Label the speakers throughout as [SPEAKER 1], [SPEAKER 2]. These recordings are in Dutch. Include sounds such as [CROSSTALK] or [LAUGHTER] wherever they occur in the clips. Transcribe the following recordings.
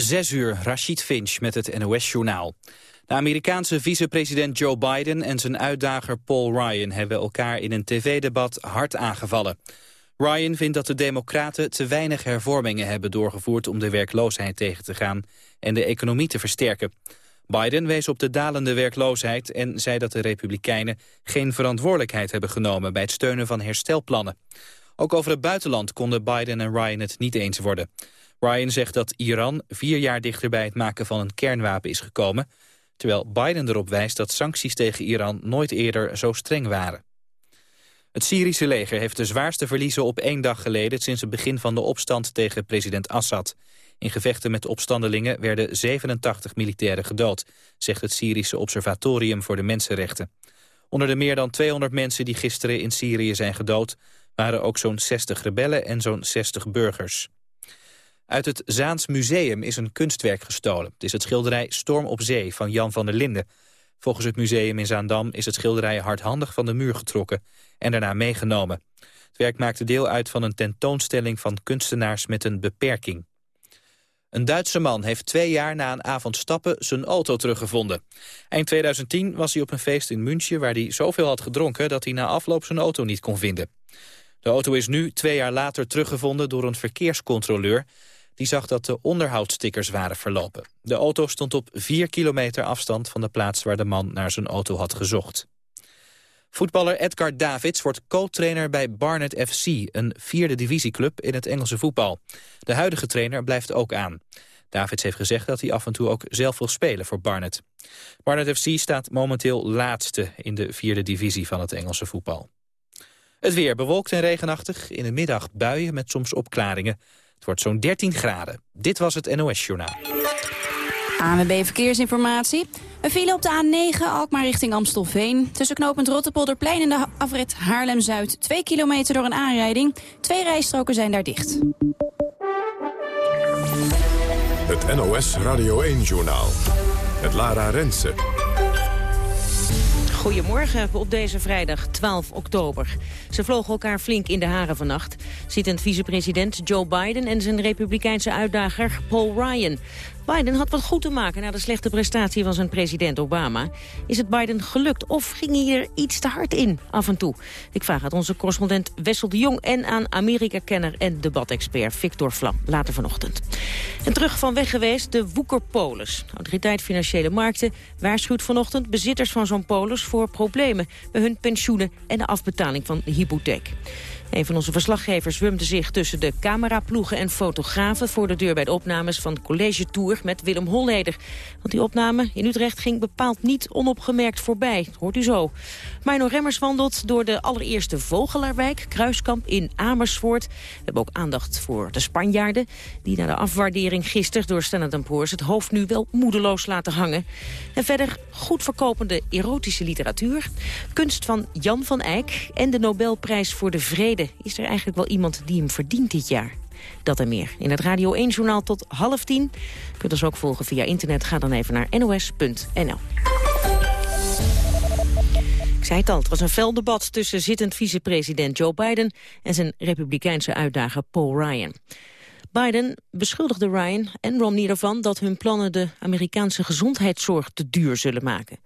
[SPEAKER 1] Zes uur, Rashid Finch met het NOS-journaal. De Amerikaanse vicepresident Joe Biden en zijn uitdager Paul Ryan... hebben elkaar in een tv-debat hard aangevallen. Ryan vindt dat de democraten te weinig hervormingen hebben doorgevoerd... om de werkloosheid tegen te gaan en de economie te versterken. Biden wees op de dalende werkloosheid en zei dat de republikeinen... geen verantwoordelijkheid hebben genomen bij het steunen van herstelplannen. Ook over het buitenland konden Biden en Ryan het niet eens worden. Ryan zegt dat Iran vier jaar dichter bij het maken van een kernwapen is gekomen... terwijl Biden erop wijst dat sancties tegen Iran nooit eerder zo streng waren. Het Syrische leger heeft de zwaarste verliezen op één dag geleden... sinds het begin van de opstand tegen president Assad. In gevechten met opstandelingen werden 87 militairen gedood... zegt het Syrische Observatorium voor de Mensenrechten. Onder de meer dan 200 mensen die gisteren in Syrië zijn gedood... waren ook zo'n 60 rebellen en zo'n 60 burgers. Uit het Zaans Museum is een kunstwerk gestolen. Het is het schilderij Storm op Zee van Jan van der Linden. Volgens het museum in Zaandam is het schilderij hardhandig van de muur getrokken en daarna meegenomen. Het werk maakte deel uit van een tentoonstelling van kunstenaars met een beperking. Een Duitse man heeft twee jaar na een avond stappen zijn auto teruggevonden. Eind 2010 was hij op een feest in München waar hij zoveel had gedronken dat hij na afloop zijn auto niet kon vinden. De auto is nu twee jaar later teruggevonden door een verkeerscontroleur die zag dat de onderhoudstickers waren verlopen. De auto stond op 4 kilometer afstand van de plaats waar de man naar zijn auto had gezocht. Voetballer Edgar Davids wordt co-trainer bij Barnet FC, een vierde divisieclub in het Engelse voetbal. De huidige trainer blijft ook aan. Davids heeft gezegd dat hij af en toe ook zelf wil spelen voor Barnet. Barnet FC staat momenteel laatste in de vierde divisie van het Engelse voetbal. Het weer bewolkt en regenachtig, in de middag buien met soms opklaringen. Het wordt zo'n 13 graden. Dit was het NOS Journaal.
[SPEAKER 2] ANWB Verkeersinformatie. Een file op de A9 Alkmaar richting Amstelveen. Tussen knooppunt Rottepolderplein en de afrit Haarlem-Zuid. Twee kilometer door een aanrijding. Twee rijstroken zijn daar dicht.
[SPEAKER 3] Het NOS Radio 1-journaal. Het Lara Rensen.
[SPEAKER 4] Goedemorgen op deze vrijdag 12 oktober. Ze vlogen elkaar flink in de haren vannacht. Zittend vicepresident Joe Biden en zijn republikeinse uitdager Paul Ryan. Biden had wat goed te maken na de slechte prestatie van zijn president Obama. Is het Biden gelukt of ging hij er iets te hard in af en toe? Ik vraag het onze correspondent Wessel de Jong en aan Amerika-kenner en debatexpert Victor Vlam later vanochtend. En terug van weg geweest de Woekerpolis. Autoriteit Financiële Markten waarschuwt vanochtend bezitters van zo'n polis voor problemen bij hun pensioenen en de afbetaling van de hypotheek. Een van onze verslaggevers zwemde zich tussen de cameraploegen en fotografen... voor de deur bij de opnames van College Tour met Willem Holleder. Die opname in Utrecht ging bepaald niet onopgemerkt voorbij. hoort u zo. Mino Remmers wandelt door de allereerste Vogelaarwijk, Kruiskamp in Amersfoort. We hebben ook aandacht voor de Spanjaarden... die na de afwaardering gisteren door Standard Poor's... het hoofd nu wel moedeloos laten hangen. En verder goed verkopende erotische literatuur... kunst van Jan van Eyck en de Nobelprijs voor de Vrede is er eigenlijk wel iemand die hem verdient dit jaar. Dat en meer in het Radio 1-journaal tot half tien. Je kunt ons ook volgen via internet. Ga dan even naar nos.nl. Ik zei het al, het was een fel debat tussen zittend vicepresident Joe Biden... en zijn republikeinse uitdager Paul Ryan. Biden beschuldigde Ryan en Romney ervan dat hun plannen de Amerikaanse gezondheidszorg te duur zullen maken.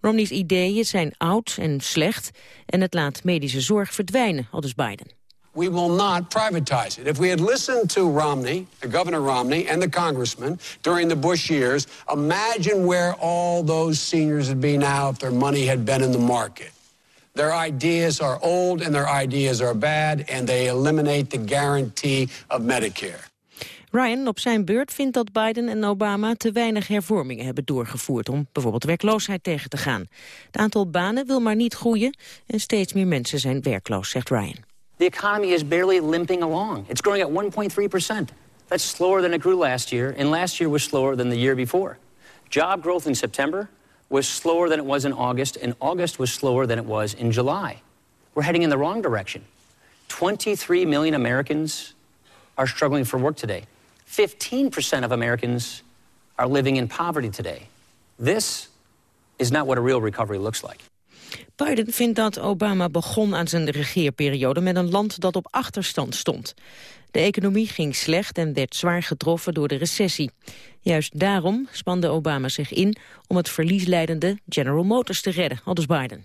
[SPEAKER 4] Romney's ideeën zijn oud en slecht en het laat medische zorg verdwijnen, aldus Biden.
[SPEAKER 5] We will not privatize it. If we had listened to Romney, Governor Romney, and the congressman during the Bush years, imagine where all those seniors would be now if their money had been in the market. Their ideas are old and their ideas are bad, and they eliminate the guarantee of Medicare.
[SPEAKER 4] Ryan op zijn beurt vindt dat Biden en Obama te weinig hervormingen hebben doorgevoerd om bijvoorbeeld werkloosheid tegen te gaan. Het aantal banen wil maar niet groeien en steeds meer mensen zijn werkloos, zegt Ryan.
[SPEAKER 6] The economy is barely limping along. It's growing at 1.3 percent. That's slower than it grew last year, and last year was slower than the year before. Job growth in September was slower than it was in August, and August was slower than it was in July. We're heading in the wrong direction. 23 million Americans are struggling for work today. 15% of Americans are living in poverty today. This is not what a real recovery looks like.
[SPEAKER 4] Biden vindt dat Obama begon aan zijn regeerperiode met een land dat op achterstand stond. De economie ging slecht en werd zwaar getroffen door de recessie. Juist daarom spande Obama zich in om het verliesleidende General Motors te redden, aldus Biden.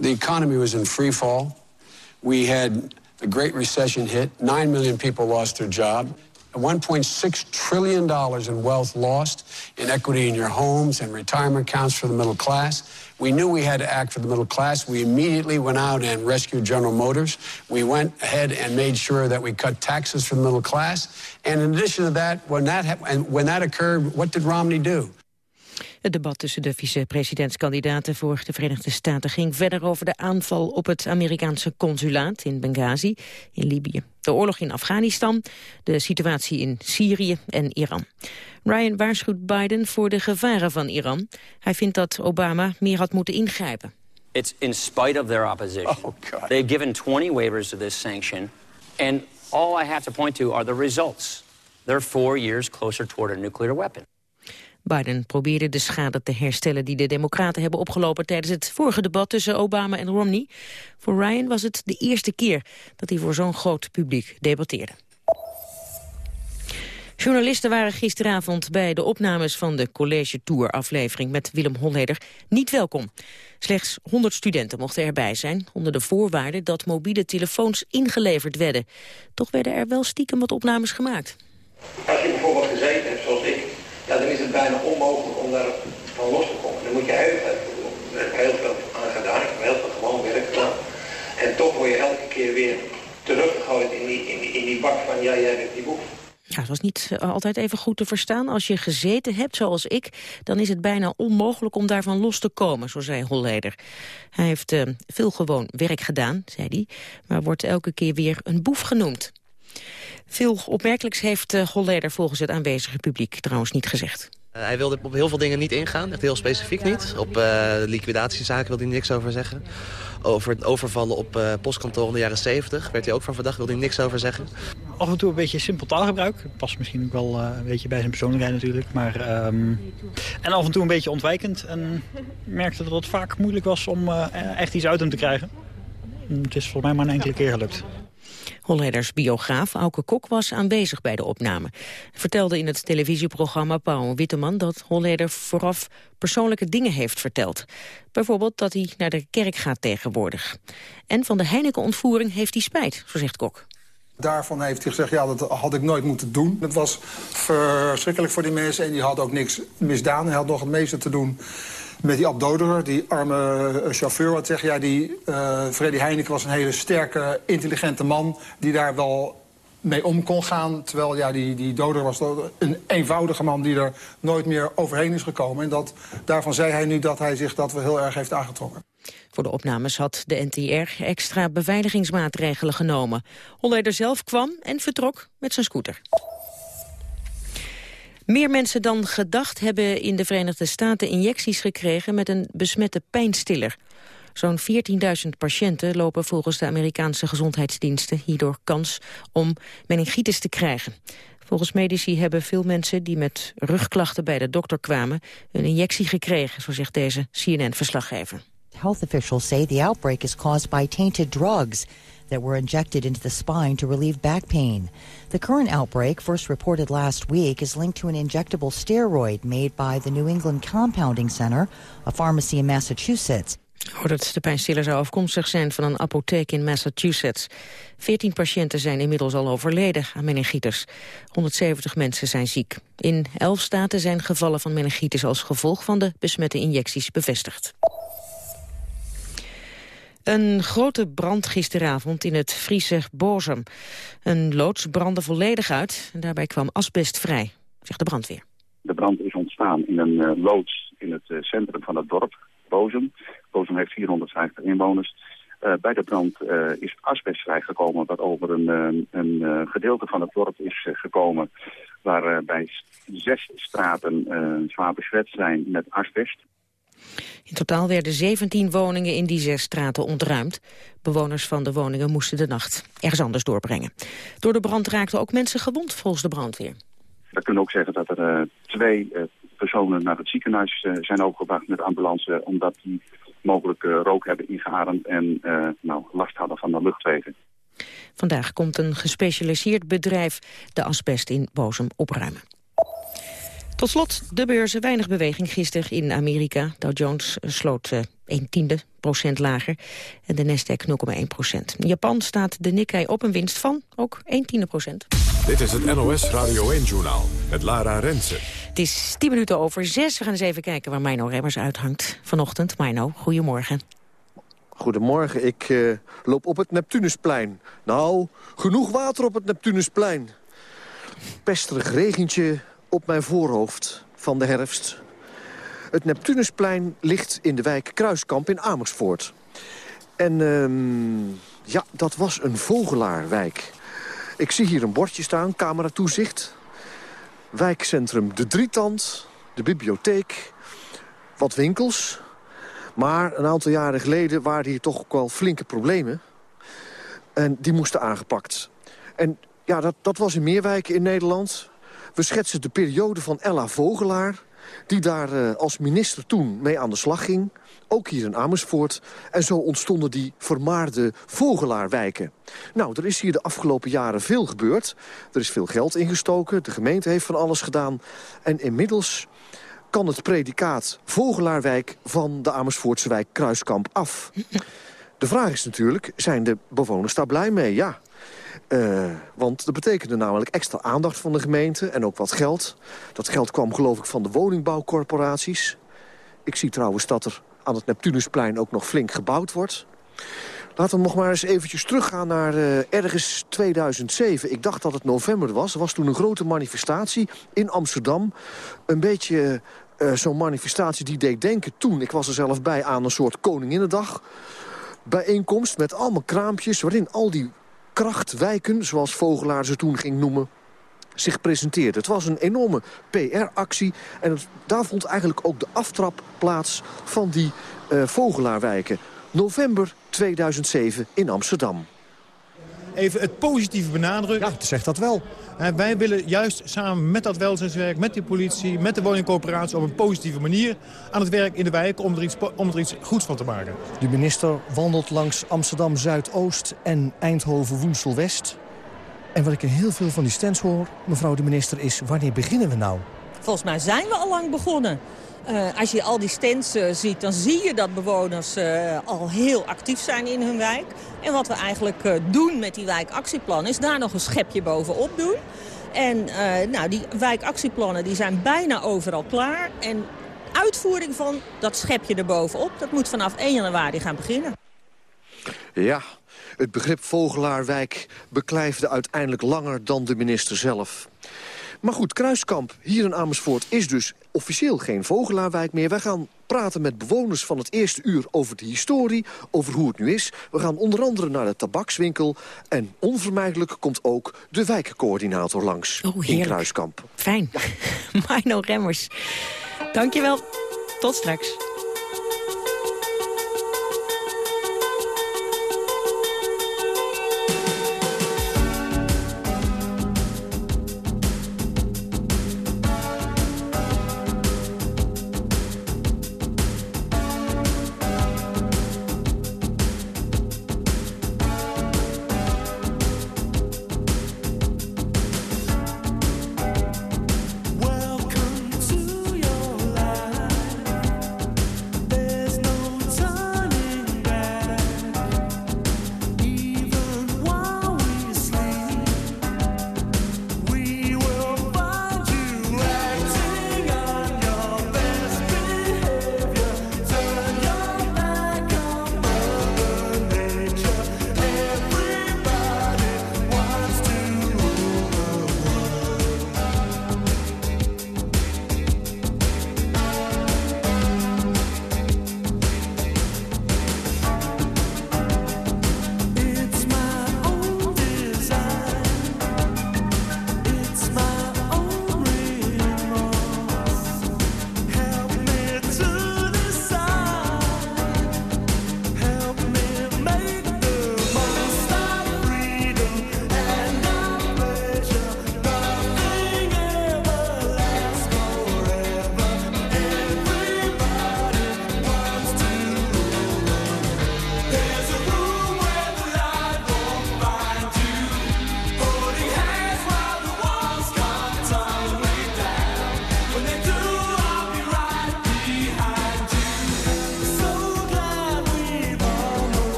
[SPEAKER 5] The economy was in free fall. We had a great recession hit. 9 million people lost their job. $1.6 trillion in wealth lost in equity in your homes and retirement accounts for the middle class. We knew we had to act for the middle class. We immediately went out and rescued General Motors. We went ahead and made sure that we cut taxes for the middle class. And in addition to that, when that, and when that occurred, what did Romney do?
[SPEAKER 4] Het debat tussen de vice-presidentskandidaten voor de Verenigde Staten ging verder over de aanval op het Amerikaanse consulaat in Benghazi in Libië. De oorlog in Afghanistan, de situatie in Syrië en Iran. Ryan waarschuwt Biden voor de gevaren van Iran. Hij vindt dat Obama meer had moeten ingrijpen.
[SPEAKER 6] It's in spite of their opposition. Oh, God. They've given 20 waivers to this sanction. And all I have to point to are the results. They're four years closer toward a nuclear weapon.
[SPEAKER 4] Biden probeerde de schade te herstellen die de democraten hebben opgelopen tijdens het vorige debat tussen Obama en Romney. Voor Ryan was het de eerste keer dat hij voor zo'n groot publiek debatteerde. Journalisten waren gisteravond bij de opnames van de College Tour aflevering met Willem Holleder niet welkom. Slechts 100 studenten mochten erbij zijn, onder de voorwaarde dat mobiele telefoons ingeleverd werden. Toch werden er wel stiekem wat opnames gemaakt
[SPEAKER 7] gezeten hebt, zoals ik, ja, dan is het bijna onmogelijk om daar van los te komen. Dan moet je heel, heel veel aan gedaan, ik heb heel veel gewoon werk gedaan. En toch word je elke keer weer teruggegooid in die, in bak van, ja, jij hebt die boek.
[SPEAKER 4] Ja, het was niet uh, altijd even goed te verstaan. Als je gezeten hebt, zoals ik, dan is het bijna onmogelijk om daarvan los te komen, zo zei Holleder. Hij heeft uh, veel gewoon werk gedaan, zei hij, maar wordt elke keer weer een boef genoemd. Veel opmerkelijks heeft uh, Holleder volgens het aanwezige publiek trouwens niet gezegd.
[SPEAKER 8] Uh, hij wilde op heel veel dingen niet ingaan, echt heel specifiek niet. Op uh, liquidatiezaken wilde hij niks over zeggen. Over het overvallen op uh, postkantoren in de jaren 70 werd hij ook van verdacht, wilde hij niks over zeggen.
[SPEAKER 9] Af en toe een beetje simpel taalgebruik. Past misschien ook wel een beetje bij zijn persoonlijkheid natuurlijk. Maar, um, en af en toe een beetje ontwijkend. En merkte dat het vaak moeilijk was om echt iets uit hem te krijgen. Het is volgens mij maar een enkele keer gelukt.
[SPEAKER 4] Holleders biograaf Auke Kok was aanwezig bij de opname. Hij vertelde in het televisieprogramma Paul Witteman dat Holleder vooraf persoonlijke dingen heeft verteld. Bijvoorbeeld dat hij naar de kerk gaat tegenwoordig. En van de Heineken-ontvoering heeft hij spijt, zo zegt Kok.
[SPEAKER 10] Daarvan heeft hij gezegd, ja, dat had ik nooit moeten doen. Het was verschrikkelijk voor die mensen en die hadden ook niks misdaan. Hij had nog het meeste te doen met die Abdoderer, die arme eh, chauffeur, wat zeg ja, die uh, Freddy Heineken was een hele sterke, intelligente man... die daar wel mee om kon gaan. Terwijl ja, die, die doder was een eenvoudige man die er nooit meer overheen is gekomen. En dat, daarvan zei hij nu dat hij zich dat wel heel erg heeft aangetrokken.
[SPEAKER 4] Voor de opnames had de NTR extra beveiligingsmaatregelen genomen. Holleder zelf kwam en vertrok met zijn scooter. Meer mensen dan gedacht hebben in de Verenigde Staten injecties gekregen met een besmette pijnstiller. Zo'n 14.000 patiënten lopen volgens de Amerikaanse gezondheidsdiensten hierdoor kans om meningitis te krijgen. Volgens medici hebben veel mensen die met rugklachten bij de dokter kwamen een injectie gekregen, zo zegt deze CNN-verslaggever.
[SPEAKER 11] Health officials say the outbreak is caused by tainted drugs that were injected into the spine to relieve back pain. The current outbreak, first reported last week, is linked to an injectable steroid made by the New England Compounding Center, a pharmacy in Massachusetts.
[SPEAKER 4] Hoort de pijnstiller zou afkomstig zijn van een apotheek in Massachusetts. 14 patiënten zijn inmiddels al overleden aan meningitis. 170 mensen zijn ziek. In 11 staten zijn gevallen van meningitis als gevolg van de besmette injecties bevestigd. Een grote brand gisteravond in het Friese Bozem. Een loods brandde volledig uit en daarbij kwam asbest vrij, zegt de brandweer.
[SPEAKER 12] De brand is ontstaan in een uh, loods in het uh, centrum van het dorp, Bozem. Bozem heeft 450 inwoners. Uh, bij de brand is asbest vrijgekomen, wat over een, gedeelte van het dorp is gekomen... waar bij zes straten zwaar besmet zijn met asbest.
[SPEAKER 4] In totaal werden 17 woningen in die zes straten ontruimd. Bewoners van de woningen moesten de nacht ergens anders doorbrengen. Door de brand raakten ook mensen gewond volgens de brandweer.
[SPEAKER 12] We kunnen ook zeggen dat er uh, twee uh, personen naar het ziekenhuis zijn overgebracht met ambulance... omdat die mogelijk rook hebben ingeademd en nou, last hadden van de luchtwegen.
[SPEAKER 4] Vandaag komt een gespecialiseerd bedrijf de asbest in Bozem opruimen. Tot slot de beurzen. Weinig beweging gisteren in Amerika. Dow Jones sloot uh, 1 tiende procent lager en de Nasdaq 0,1 procent. In Japan staat de Nikkei op een winst van ook 1 tiende procent.
[SPEAKER 3] Dit is het NOS Radio 1-journaal met Lara Rensen.
[SPEAKER 4] Het is 10 minuten over 6. We gaan eens even kijken waar Mino Remmers uithangt vanochtend. Mino, goedemorgen.
[SPEAKER 13] Goedemorgen, ik uh, loop op het Neptunusplein. Nou, genoeg water op het Neptunusplein. Pesterig regentje op mijn voorhoofd van de herfst. Het Neptunusplein ligt in de wijk Kruiskamp in Amersfoort. En um, ja, dat was een vogelaarwijk. Ik zie hier een bordje staan, cameratoezicht. Wijkcentrum De Drietand, de bibliotheek, wat winkels... Maar een aantal jaren geleden waren hier toch ook wel flinke problemen. En die moesten aangepakt. En ja, dat, dat was in meer wijken in Nederland. We schetsen de periode van Ella Vogelaar... die daar uh, als minister toen mee aan de slag ging. Ook hier in Amersfoort. En zo ontstonden die vermaarde Vogelaarwijken. Nou, er is hier de afgelopen jaren veel gebeurd. Er is veel geld ingestoken. De gemeente heeft van alles gedaan. En inmiddels kan het predicaat Vogelaarwijk van de Amersfoortse wijk Kruiskamp af. De vraag is natuurlijk, zijn de bewoners daar blij mee? Ja. Uh, want dat betekende namelijk extra aandacht van de gemeente en ook wat geld. Dat geld kwam geloof ik van de woningbouwcorporaties. Ik zie trouwens dat er aan het Neptunusplein ook nog flink gebouwd wordt. Laten we nog maar eens eventjes teruggaan naar uh, ergens 2007. Ik dacht dat het november was. Er was toen een grote manifestatie in Amsterdam. Een beetje uh, zo'n manifestatie die deed denken toen... ik was er zelf bij aan een soort Koninginnedag bijeenkomst... met allemaal kraampjes waarin al die krachtwijken, zoals Vogelaar ze toen ging noemen zich presenteerde. Het was een enorme PR-actie en daar vond eigenlijk ook de aftrap plaats van die uh, Vogelaarwijken. November 2007 in Amsterdam.
[SPEAKER 7] Even het positieve benadrukken.
[SPEAKER 14] Ja, zegt dat wel.
[SPEAKER 7] En wij willen juist samen met dat welzijnswerk, met de politie, met de woningcoöperatie... op een positieve manier aan het werk in de wijk om er iets, om er iets goeds van te maken.
[SPEAKER 14] De minister wandelt langs Amsterdam Zuidoost en Eindhoven Woensel-West. En wat ik in heel veel van die stands hoor, mevrouw de minister, is wanneer beginnen we nou?
[SPEAKER 15] Volgens mij zijn we al lang begonnen. Uh, als je al die stands uh, ziet, dan zie je dat bewoners uh, al heel actief zijn in hun wijk. En wat we eigenlijk doen met die wijkactieplannen is daar nog een schepje bovenop doen. En nou, die wijkactieplannen die zijn bijna overal klaar. En uitvoering van dat schepje erbovenop, dat moet vanaf 1 januari gaan beginnen.
[SPEAKER 13] Ja, het begrip Vogelaarwijk beklijfde uiteindelijk langer dan de minister zelf. Maar goed, Kruiskamp hier in Amersfoort is dus officieel geen Vogelaarwijk meer. Wij gaan praten met bewoners van het eerste uur over de historie, over hoe het nu is. We gaan onder andere naar de tabakswinkel. En onvermijdelijk komt ook de wijkcoördinator langs oh, in Kruiskamp.
[SPEAKER 4] Fijn. Ja. [LAUGHS] Mino Remmers, dankjewel. Tot straks.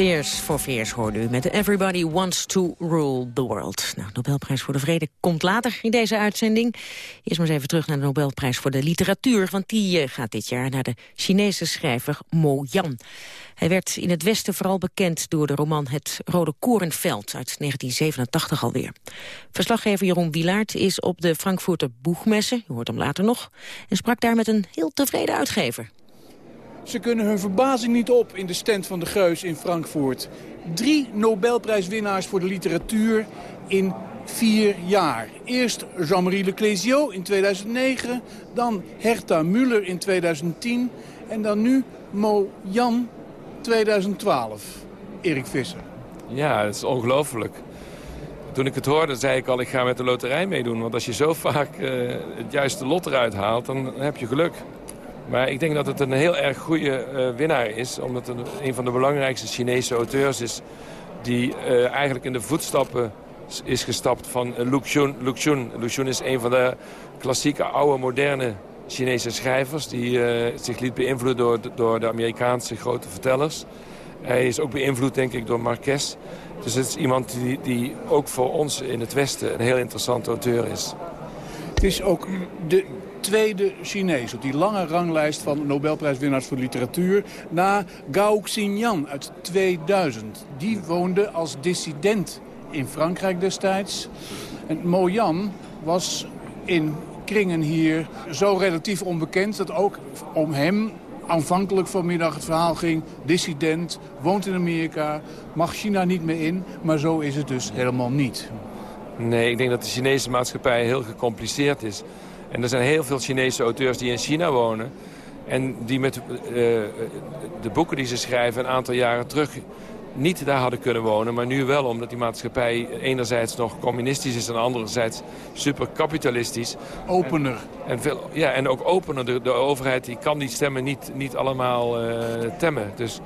[SPEAKER 4] Tears for Fears hoorde u met Everybody Wants to Rule the World. Nou, Nobelprijs voor de Vrede komt later in deze uitzending. Eerst maar eens even terug naar de Nobelprijs voor de Literatuur... want die eh, gaat dit jaar naar de Chinese schrijver Mo Yan. Hij werd in het Westen vooral bekend door de roman Het Rode Korenveld... uit 1987 alweer. Verslaggever Jeroen Wilaert is op de Frankfurter Boegmesse... u hoort hem later nog... en sprak daar met een heel tevreden uitgever.
[SPEAKER 16] Ze kunnen hun verbazing niet op in de stand van de Geus in Frankfurt. Drie Nobelprijswinnaars voor de literatuur in vier jaar. Eerst Jean-Marie Leclésio in 2009, dan Herta Müller in 2010... en dan nu Mo Jan 2012. Erik Visser.
[SPEAKER 17] Ja, het is ongelooflijk. Toen ik het hoorde, zei ik al, ik ga met de loterij meedoen. Want als je zo vaak uh, het juiste lot eruit haalt, dan heb je geluk. Maar ik denk dat het een heel erg goede uh, winnaar is. Omdat het een van de belangrijkste Chinese auteurs is... die uh, eigenlijk in de voetstappen is gestapt van Lu Xun. Lu Xun. Is een van de klassieke, oude, moderne Chinese schrijvers... die uh, zich liet beïnvloeden door, door de Amerikaanse grote vertellers. Hij is ook beïnvloed, denk ik, door Marquez. Dus het is iemand die, die ook voor ons in het Westen een heel interessante auteur is.
[SPEAKER 16] Het is ook de tweede Chinees op die lange ranglijst van Nobelprijswinnaars voor literatuur... na Gao Xinyan uit 2000. Die woonde als dissident in Frankrijk destijds. En Mo Yan was in kringen hier zo relatief onbekend... dat ook om hem aanvankelijk vanmiddag het verhaal ging... dissident, woont in Amerika, mag China niet meer in... maar zo is het dus helemaal niet.
[SPEAKER 17] Nee, ik denk dat de Chinese maatschappij heel gecompliceerd is. En er zijn heel veel Chinese auteurs die in China wonen... en die met uh, de boeken die ze schrijven een aantal jaren terug niet daar hadden kunnen wonen, maar nu wel, omdat die maatschappij enerzijds nog communistisch is en anderzijds superkapitalistisch.
[SPEAKER 16] Opener.
[SPEAKER 17] En, veel, ja, en ook opener. De, de overheid die kan die stemmen niet, niet allemaal uh, temmen. Dus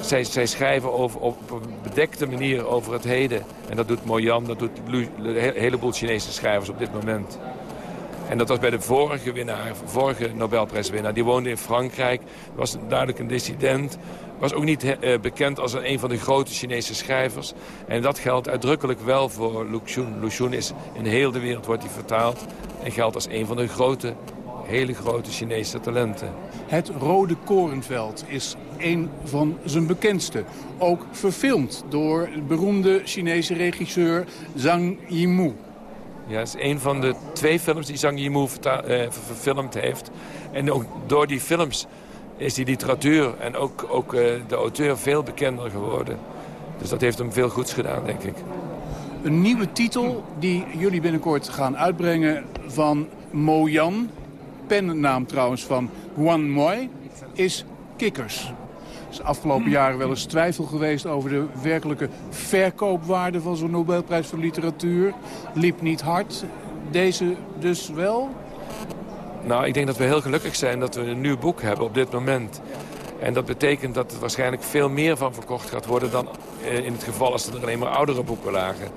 [SPEAKER 17] zij, zij schrijven over, op een bedekte manier over het heden. En dat doet Moyan, dat doet een heleboel Chinese schrijvers op dit moment. En dat was bij de vorige winnaar, vorige Nobelprijswinnaar. Die woonde in Frankrijk, was duidelijk een dissident. Was ook niet uh, bekend als een van de grote Chinese schrijvers. En dat geldt uitdrukkelijk wel voor Lu Xun. Lu Xun is in heel de wereld wordt hij vertaald. En geldt als een van de grote, hele grote Chinese talenten.
[SPEAKER 16] Het Rode Korenveld is een van zijn bekendste. Ook verfilmd door de beroemde Chinese regisseur Zhang Yimou.
[SPEAKER 17] Ja, is een van de twee films die Zhang Yimou uh, verfilmd heeft. En ook door die films is die literatuur en ook, ook uh, de auteur veel bekender geworden. Dus dat heeft hem veel goeds gedaan, denk ik.
[SPEAKER 16] Een nieuwe titel die jullie binnenkort gaan uitbrengen van Mo Yan. Pennaam trouwens van Huan Moi, is Kikkers. Is afgelopen jaren wel eens twijfel geweest over de werkelijke verkoopwaarde van zo'n Nobelprijs voor literatuur. Liep niet hard. Deze dus wel?
[SPEAKER 17] Nou, ik denk dat we heel gelukkig zijn dat we een nieuw boek hebben op dit moment. En dat betekent dat er waarschijnlijk veel meer van verkocht gaat worden... dan in het geval als er alleen maar oudere boeken lagen.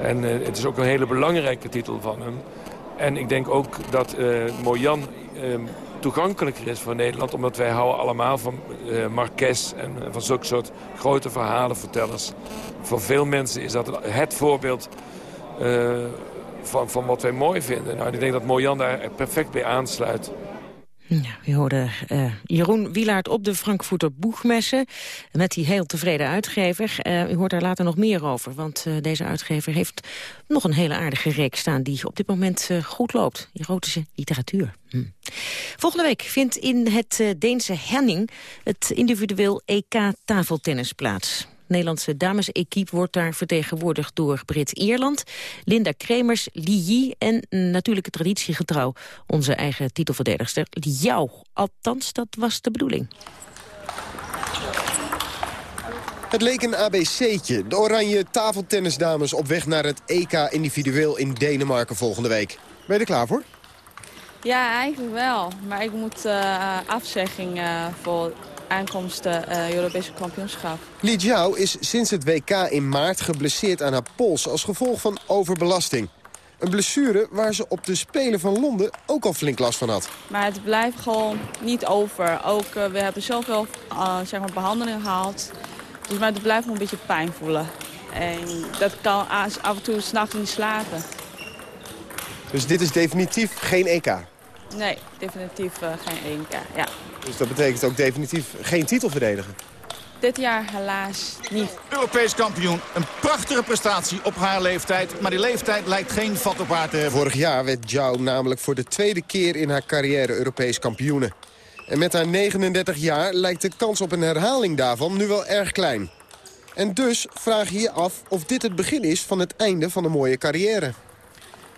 [SPEAKER 17] En uh, het is ook een hele belangrijke titel van hem. En ik denk ook dat uh, Mojan uh, toegankelijker is voor Nederland... omdat wij houden allemaal van uh, Marquez en van zulke soort grote verhalenvertellers. Voor veel mensen is dat het voorbeeld van, van wat wij mooi vinden. Nou, ik denk dat Mojan daar perfect bij aansluit.
[SPEAKER 4] Ja, u hoorde uh, Jeroen Wielaert op de Frankfurter Boegmesse... met die heel tevreden uitgever. Uh, u hoort daar later nog meer over, want uh, deze uitgever heeft nog een hele aardige reeks staan... die op dit moment goed loopt, erotische literatuur. Hm. Volgende week vindt in het Deense Henning het individueel EK tafeltennis plaats. Nederlandse damesequipe wordt daar vertegenwoordigd door Brit-Ierland. Linda Kremers, Li Yi en natuurlijk traditiegetrouw onze eigen titelverdedigster Liao. Althans, dat was de bedoeling.
[SPEAKER 18] Het leek een ABC'tje. De oranje tafeltennisdames op weg naar het EK individueel in Denemarken volgende week. Ben je er klaar voor?
[SPEAKER 19] Ja, eigenlijk wel. Maar ik moet uh, afzegging uh, voor aankomsten uh, Europese kampioenschap.
[SPEAKER 18] Li Jiao is sinds het WK in maart geblesseerd aan haar pols als gevolg van overbelasting. Een blessure waar ze op de Spelen van Londen ook al flink last van had.
[SPEAKER 19] Maar het blijft gewoon niet over. Ook, uh, we hebben zoveel uh, zeg maar behandeling gehad. Dus maar het blijft me een beetje pijn voelen. En dat kan af en toe s'nachts niet slapen.
[SPEAKER 18] Dus dit is definitief geen EK?
[SPEAKER 19] Nee, definitief uh, geen EK, ja.
[SPEAKER 18] Dus dat betekent ook definitief geen titel verdedigen?
[SPEAKER 19] Dit jaar helaas niet.
[SPEAKER 20] Europees kampioen. Een prachtige prestatie op haar leeftijd. Maar die leeftijd lijkt geen vat op haar te hebben.
[SPEAKER 18] Vorig jaar werd Zhao namelijk voor de tweede keer in haar carrière Europees kampioene. En met haar 39 jaar lijkt de kans op een herhaling daarvan nu wel erg klein. En dus vraag je je af of dit het begin is van het einde van een mooie carrière.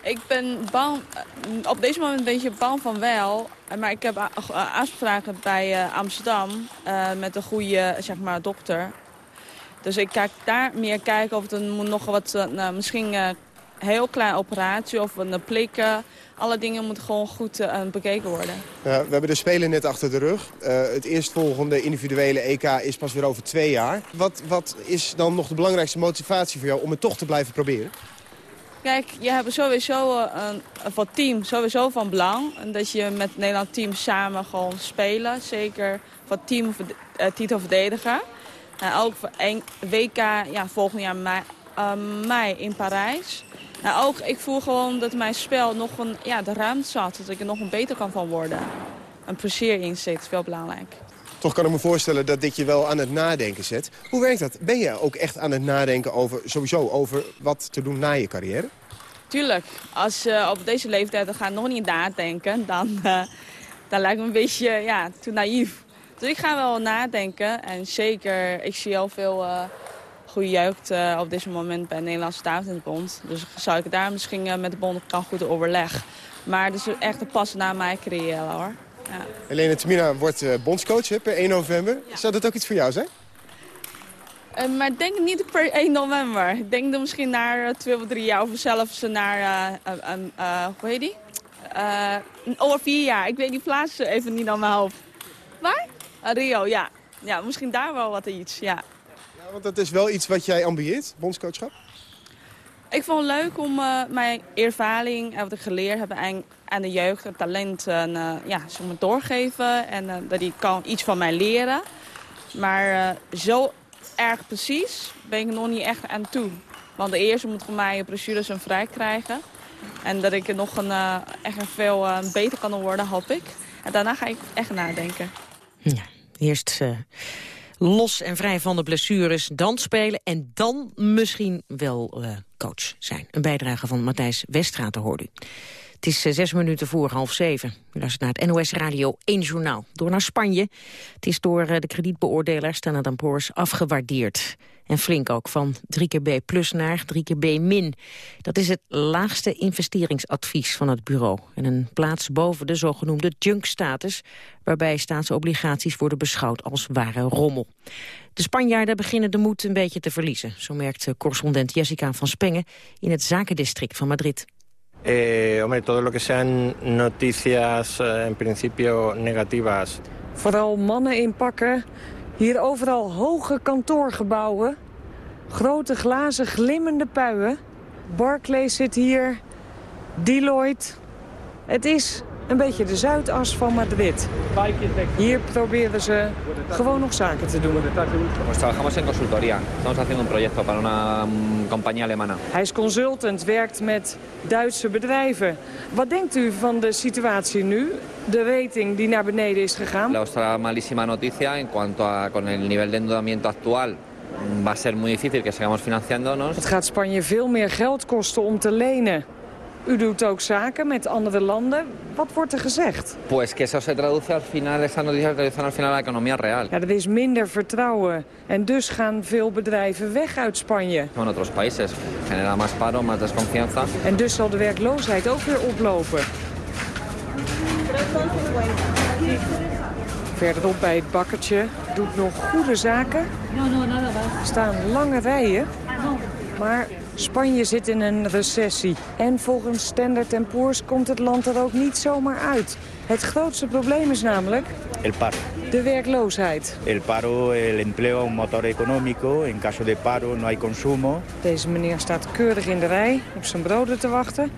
[SPEAKER 19] Ik ben bang, eh, op deze moment een beetje bang van wel. Maar ik heb afspraken bij eh, Amsterdam met een goede zeg maar, dokter. Dus ik kijk daar meer kijken of er nog wat, nou, misschien een heel klein operatie of een plikken. Alle dingen moeten gewoon goed bekeken worden.
[SPEAKER 18] Ja, we hebben de Spelen net achter de rug. het eerstvolgende individuele EK is pas weer over twee jaar. Wat, wat is dan nog de belangrijkste motivatie voor jou om het toch te blijven proberen?
[SPEAKER 19] Kijk, je hebt sowieso eh, een, voor team sowieso van belang. En dat je met Nederland team samen gewoon spelen. Zeker voor team uh, titel verdedigen. En ook voor WK ja, volgend jaar mei, uh, mei in Parijs. En ook, ik voel gewoon dat mijn spel nog een, ja, de ruimte zat. Dat ik er nog een beter kan van worden. Een plezierinzicht is veel belangrijk.
[SPEAKER 18] Toch kan ik me voorstellen dat dit je wel aan het nadenken zet. Hoe werkt dat? Ben je ook echt aan het nadenken over, sowieso over wat te doen na je carrière?
[SPEAKER 19] Tuurlijk. Als je uh, op deze leeftijd ga nog niet nadenken, dan, uh, dan lijkt me een beetje ja, te naïef. Dus ik ga wel nadenken. En zeker, ik zie al veel uh, goede jeugd op dit moment bij de Nederlandse Tafeltennisbond. Dus zou ik daar misschien met de bond kan goed overleg. Maar is echt een pas na mijn carrière hoor. Ja.
[SPEAKER 18] Helene Tamina wordt uh, bondscoach hè, per 1 november. Ja. Zou dat ook iets voor jou zijn?
[SPEAKER 19] Uh, maar ik denk niet per 1 november. Ik denk dan misschien naar uh, twee of drie jaar of zelfs naar, hoe heet die? over vier jaar. Ik weet die plaats even niet aan mijn hoofd. Waar? Rio, ja. Ja, misschien daar wel wat iets, ja.
[SPEAKER 18] ja. Want dat is wel iets wat jij ambieert, bondscoachschap?
[SPEAKER 19] Ik vond het leuk om uh, mijn ervaring en wat ik geleerd heb aan, aan de jeugd, het talent, uh, ja, ze me doorgeven. En uh, dat die kan iets van mij leren. Maar zo erg precies ben ik nog niet echt aan toe. Want de eerste moet voor mij brochures en vrij krijgen. En dat ik er nog een, echt veel beter kan worden, hoop ik. En daarna ga ik echt nadenken.
[SPEAKER 4] Ja, eerst los en vrij van de blessures, dan spelen en dan misschien wel uh, coach zijn. Een bijdrage van Matthijs Westraat hoort u. Het is uh, zes minuten voor half zeven. U luistert naar het NOS Radio 1 Journaal. Door naar Spanje. Het is door uh, de kredietbeoordelaar Standard Poor's afgewaardeerd. En flink ook, van 3 keer B plus naar 3 keer B min. Dat is het laagste investeringsadvies van het bureau. En een plaats boven de zogenoemde junk-status... waarbij staatsobligaties worden beschouwd als ware rommel. De Spanjaarden beginnen de moed een beetje te verliezen. Zo merkt correspondent Jessica van Spengen in het zakendistrict van Madrid.
[SPEAKER 21] Eh, hombre, todo lo que sean noticias eh, en principio negativas.
[SPEAKER 22] Vooral mannen in pakken hier overal hoge kantoorgebouwen. Grote glazen glimmende puien. Barclays zit hier. Deloitte. Het is een beetje de zuidas van Madrid. Hier proberen ze gewoon nog zaken te doen.
[SPEAKER 23] Pues trabajamos en consultoría. Estamos haciendo un proyecto para una compañía alemana.
[SPEAKER 22] Hij is consultant, werkt met Duitse bedrijven. Wat denkt u van de situatie nu? De rating die naar beneden is gegaan?
[SPEAKER 23] La otra malísima noticia en cuanto a con el nivel de endeudamiento actual va a ser muy difícil que sigamos financiándonos.
[SPEAKER 22] Het gaat Spanje veel meer geld kosten om te lenen. U doet ook zaken met andere landen. Wat wordt er gezegd?
[SPEAKER 23] Pues que eso se traduce al final, esa noticia traduce al final a la economía real.
[SPEAKER 22] Ja, er is minder vertrouwen. En dus gaan veel bedrijven weg uit Spanje.
[SPEAKER 23] Van otros países. Genera más paro, más desconfianza.
[SPEAKER 22] En dus zal de werkloosheid ook weer oplopen. Verderop bij het bakkertje doet nog goede zaken. Er staan lange rijen. Maar Spanje zit in een recessie. En volgens Standard Poor's komt het land er ook niet zomaar uit. Het grootste probleem is namelijk...
[SPEAKER 21] El paro.
[SPEAKER 22] De werkloosheid.
[SPEAKER 21] El paro, el empleo, un motor económico. En caso de paro no hay consumo.
[SPEAKER 22] Deze meneer staat keurig in de rij op zijn broden te wachten.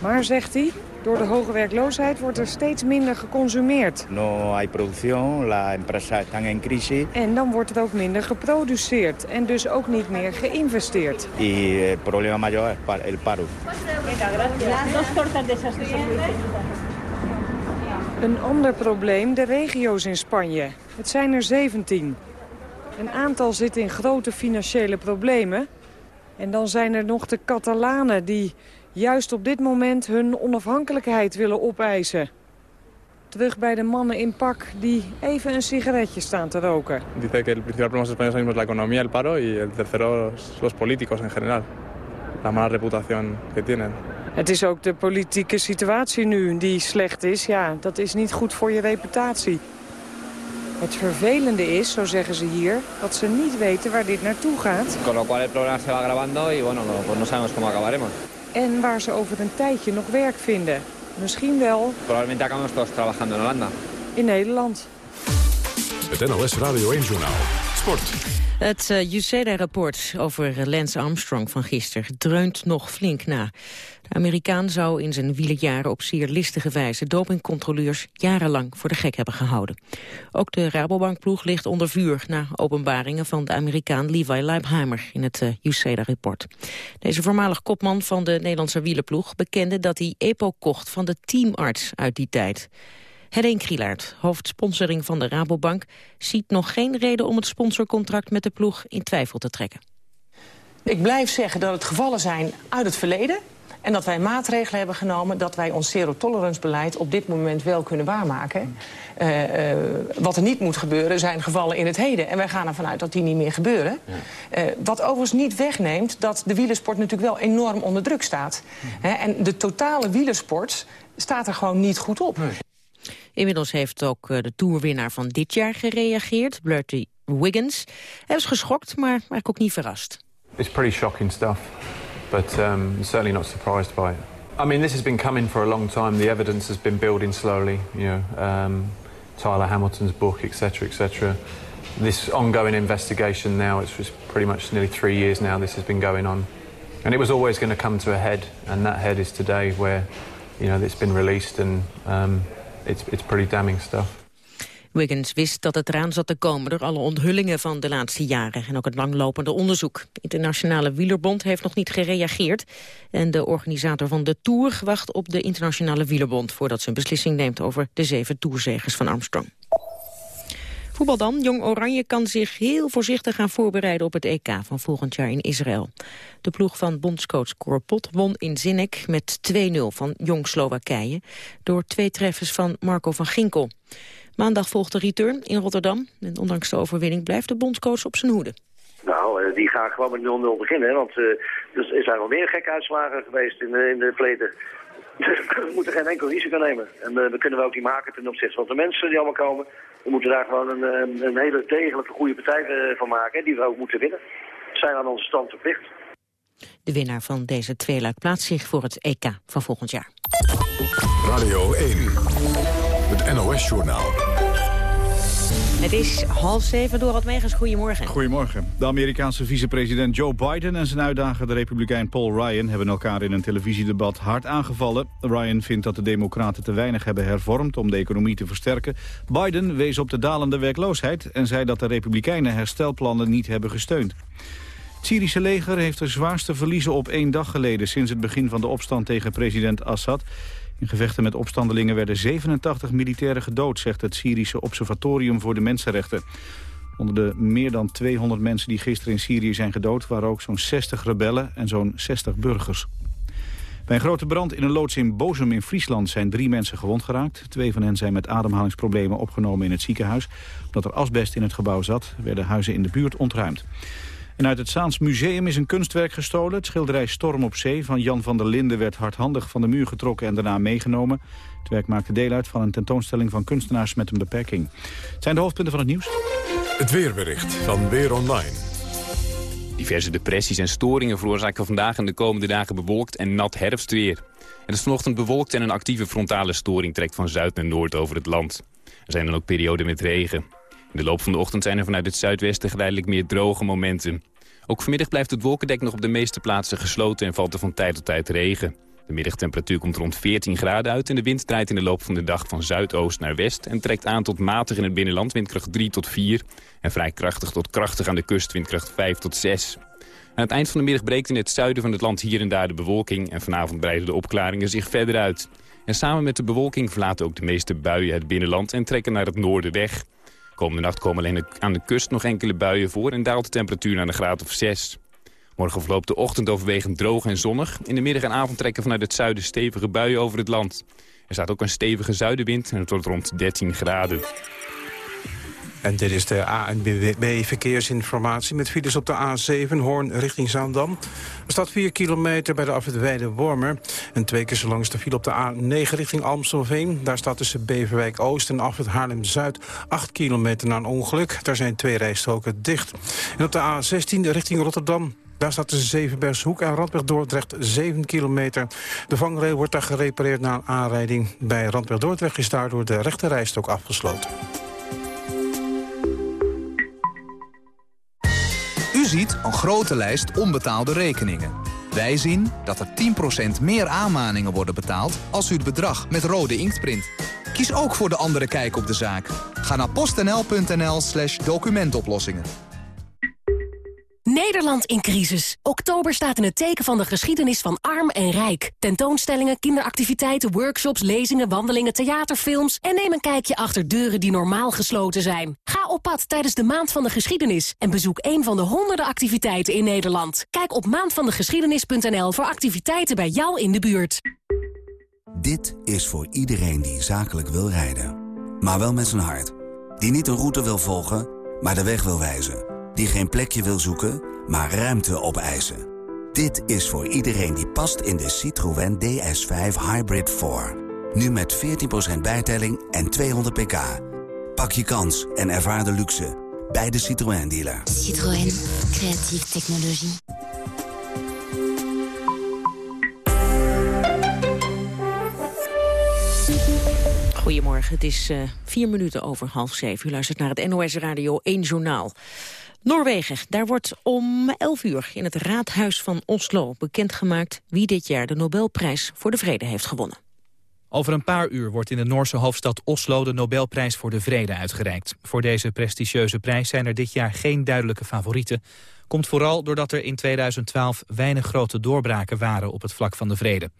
[SPEAKER 22] Maar, zegt hij, door de hoge werkloosheid wordt er steeds minder geconsumeerd.
[SPEAKER 24] No hay producción, la empresa están en crisis.
[SPEAKER 22] En dan wordt er ook minder geproduceerd en dus ook niet meer geïnvesteerd.
[SPEAKER 24] Y el problema mayor es el paro.
[SPEAKER 22] Een ander probleem, de regio's in Spanje. Het zijn er 17. Een aantal zit in grote financiële problemen. En dan zijn er nog de Catalanen die juist op dit moment hun onafhankelijkheid willen opeisen. Terug bij de mannen in pak die even een sigaretje staan te roken.
[SPEAKER 25] Dice que el principal problema de los españoles mismo es la economía, el paro y el tercero los políticos en general. La mala reputación que tienen.
[SPEAKER 22] Het is ook de politieke situatie nu die slecht is. Ja, dat is niet goed voor je reputatie. Het vervelende is, zo zeggen ze hier, dat ze niet weten waar dit naartoe gaat...
[SPEAKER 23] Con lo cual el problema se va agravando y bueno, no, pues no sabemos cómo acabaremos.
[SPEAKER 22] En waar ze over een tijdje nog werk vinden. Misschien wel
[SPEAKER 23] Probablemente acabamos todos trabajando en Holanda.
[SPEAKER 22] in Nederland.
[SPEAKER 3] Het NOS Radio 1-journaal. Sport.
[SPEAKER 4] Het uh, USADA-rapport over Lance Armstrong van gisteren dreunt nog flink na. Amerikaan zou in zijn wielerjaren op zeer listige wijze dopingcontroleurs jarenlang voor de gek hebben gehouden. Ook de Rabobankploeg ligt onder vuur na openbaringen van de Amerikaan Levi Leipheimer in het uh, USADA-rapport. Deze voormalig kopman van de Nederlandse wielerploeg bekende dat hij EPO kocht van de teamarts uit die tijd. Hedeen Krielaert, hoofdsponsoring van de Rabobank... ziet nog geen reden om het sponsorcontract met de ploeg in twijfel te trekken.
[SPEAKER 26] Ik blijf zeggen dat het gevallen zijn uit het verleden... en dat wij maatregelen hebben genomen... dat wij ons zero-tolerance-beleid op dit moment wel kunnen waarmaken. Uh, uh, wat er niet moet gebeuren zijn gevallen in het heden. En wij gaan ervan uit dat die niet meer gebeuren. Ja. Uh, wat overigens niet wegneemt dat de wielersport natuurlijk wel enorm onder druk staat. Ja. He, en de totale wielersport staat er gewoon niet goed op. Nee.
[SPEAKER 4] Inmiddels heeft ook de toerwinnaar van dit jaar gereageerd, Bertie Wiggins. Hij was geschokt, maar eigenlijk ook niet verrast.
[SPEAKER 27] It's pretty shocking stuff, but um, certainly not surprised by it. I mean, this has been coming for a long time. The evidence has been building slowly. You know, um, Tyler Hamilton's book, etc., etc. This ongoing investigation now, it's, pretty much nearly three years now. This has been going on, and it was always going to come to a head, and that head is today, where you know it's been released and. Um, It's, it's pretty damning stuff.
[SPEAKER 4] Wiggins wist dat het eraan zat te komen door alle onthullingen van de laatste jaren en ook het langlopende onderzoek. De Internationale Wielerbond heeft nog niet gereageerd en de organisator van de Tour wacht op de Internationale Wielerbond voordat ze een beslissing neemt over de zeven toerzegers van Armstrong. Voetbal dan. Jong Oranje kan zich heel voorzichtig gaan voorbereiden op het EK van volgend jaar in Israël. De ploeg van bondscoach Korpot won in Zinnek met 2-0 van Jong Slowakije... door twee treffers van Marco van Ginkel. Maandag volgt de return in Rotterdam. En ondanks de overwinning blijft de bondscoach op zijn hoede.
[SPEAKER 28] Nou, die gaan gewoon met 0-0 beginnen. Want uh, er zijn wel meer gekke uitslagen geweest in de, in de verleden. [COUGHS] we moeten geen enkel risico nemen. En uh, we kunnen we ook niet maken ten opzichte van de mensen die allemaal komen. We moeten daar gewoon een, een hele degelijke goede partij uh, van maken. Die we ook moeten winnen. We zijn aan onze stand verplicht.
[SPEAKER 4] De winnaar van deze tweeluik plaatst zich voor het EK van volgend jaar.
[SPEAKER 3] Radio 1, het NOS-journaal.
[SPEAKER 4] Het is half zeven door het meegens. Goedemorgen.
[SPEAKER 29] Goedemorgen. De Amerikaanse vicepresident Joe Biden en zijn uitdager de republikein Paul Ryan... hebben elkaar in een televisiedebat hard aangevallen. Ryan vindt dat de democraten te weinig hebben hervormd om de economie te versterken. Biden wees op de dalende werkloosheid en zei dat de republikeinen herstelplannen niet hebben gesteund. Het Syrische leger heeft de zwaarste verliezen op één dag geleden... sinds het begin van de opstand tegen president Assad. In gevechten met opstandelingen werden 87 militairen gedood... zegt het Syrische Observatorium voor de Mensenrechten. Onder de meer dan 200 mensen die gisteren in Syrië zijn gedood... waren ook zo'n 60 rebellen en zo'n 60 burgers. Bij een grote brand in een loods in Bozum in Friesland zijn drie mensen gewond geraakt. Twee van hen zijn met ademhalingsproblemen opgenomen in het ziekenhuis. Omdat er asbest in het gebouw zat, werden huizen in de buurt ontruimd. En uit het Zaans Museum is een kunstwerk gestolen. Het schilderij Storm op Zee van Jan van der Linden werd hardhandig van de muur getrokken en daarna meegenomen. Het werk maakte deel uit van een tentoonstelling van kunstenaars met een beperking. Het zijn de hoofdpunten van het nieuws.
[SPEAKER 3] Het weerbericht van Weer Online.
[SPEAKER 30] Diverse depressies en storingen veroorzaken vandaag en de komende dagen bewolkt en nat herfstweer. Het is vanochtend bewolkt en een actieve frontale storing trekt van zuid naar noord over het land. Er zijn dan ook perioden met regen. In de loop van de ochtend zijn er vanuit het zuidwesten geleidelijk meer droge momenten. Ook vanmiddag blijft het wolkendek nog op de meeste plaatsen gesloten en valt er van tijd tot tijd regen. De middagtemperatuur komt rond 14 graden uit... en de wind draait in de loop van de dag van zuidoost naar west... en trekt aan tot matig in het binnenland, windkracht 3 tot 4... en vrij krachtig tot krachtig aan de kust, windkracht 5 tot 6. Aan het eind van de middag breekt in het zuiden van het land hier en daar de bewolking... en vanavond breiden de opklaringen zich verder uit. En samen met de bewolking verlaten ook de meeste buien het binnenland... en trekken naar het noorden weg. Komende nacht komen alleen aan de kust nog enkele buien voor... en daalt de temperatuur naar een graad of 6. Morgen verloopt de ochtend overwegend droog en zonnig. In de middag en avond trekken vanuit het zuiden stevige buien over het land. Er staat ook een stevige zuidenwind en het wordt rond 13 graden.
[SPEAKER 31] En dit is de ANWB verkeersinformatie met files op de A7 Hoorn richting Zaandam. Er staat 4 kilometer bij de afwit Weide-Wormer. En twee keer zo lang is de file op de A9 richting Amstelveen. Daar staat tussen Beverwijk Oost en afwit Haarlem-Zuid 8 kilometer na een ongeluk. Daar zijn twee rijstroken dicht. En op de A16 richting Rotterdam daar staat tussen Zevenbergshoek en Randweg Dordrecht 7 kilometer. De vangrail wordt daar gerepareerd na een aanrijding. Bij Randweg Dordrecht is daardoor de rechte rijstok afgesloten.
[SPEAKER 32] Ziet een grote lijst onbetaalde rekeningen. Wij zien dat er 10% meer aanmaningen worden betaald als u het bedrag met rode inkt print. Kies ook voor de andere kijk op de zaak. Ga naar postnl.nl slash documentoplossingen.
[SPEAKER 33] Nederland in crisis. Oktober staat in het teken van de geschiedenis van arm en rijk. Tentoonstellingen, kinderactiviteiten, workshops, lezingen, wandelingen, theaterfilms... en neem een kijkje achter deuren die normaal gesloten zijn. Ga op pad tijdens de Maand van de Geschiedenis... en bezoek een van de honderden activiteiten in Nederland. Kijk op maandvandegeschiedenis.nl voor activiteiten bij jou in de buurt.
[SPEAKER 34] Dit is voor iedereen die zakelijk wil rijden. Maar wel met zijn hart. Die niet een route wil volgen, maar de weg wil wijzen die geen plekje wil zoeken, maar ruimte opeisen. Dit is voor iedereen die past in de Citroën DS5 Hybrid 4. Nu met 14% bijtelling en 200 pk. Pak je kans en ervaar de luxe bij de Citroën dealer.
[SPEAKER 35] Citroën, creatieve technologie.
[SPEAKER 4] Goedemorgen, het is uh, vier minuten over half zeven. U luistert naar het NOS Radio 1 Journaal. Noorwegen, daar wordt om 11 uur in het raadhuis van Oslo bekendgemaakt wie dit jaar de Nobelprijs voor de Vrede heeft gewonnen.
[SPEAKER 1] Over een paar uur wordt in de Noorse hoofdstad Oslo de Nobelprijs voor de Vrede uitgereikt. Voor deze prestigieuze prijs zijn er dit jaar geen duidelijke favorieten. Komt vooral doordat er in 2012 weinig grote doorbraken waren op het vlak van de vrede.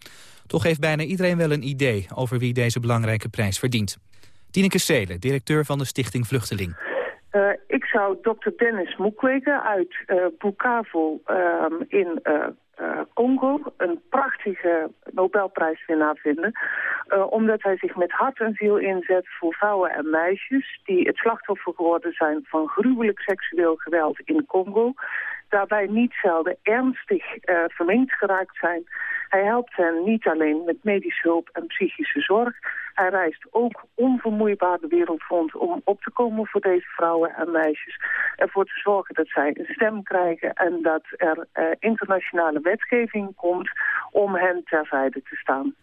[SPEAKER 1] Toch heeft bijna iedereen wel een idee over wie deze belangrijke prijs verdient. Tineke Seelen, directeur van de Stichting Vluchteling.
[SPEAKER 36] Uh, ik zou dokter Dennis Mukwege uit uh, Bukavu um, in uh, Congo een prachtige Nobelprijswinnaar vinden. omdat hij zich met hart en ziel inzet voor vrouwen en meisjes... die het slachtoffer geworden zijn van gruwelijk seksueel geweld in Congo daarbij niet zelden ernstig uh, verminkt geraakt zijn. Hij helpt hen niet alleen met medische hulp en psychische zorg. Hij reist ook onvermoeibaar de wereld rond om op te komen voor deze vrouwen en meisjes. Ervoor te zorgen dat zij een stem krijgen en dat er uh, internationale wetgeving komt om hen terzijde te staan.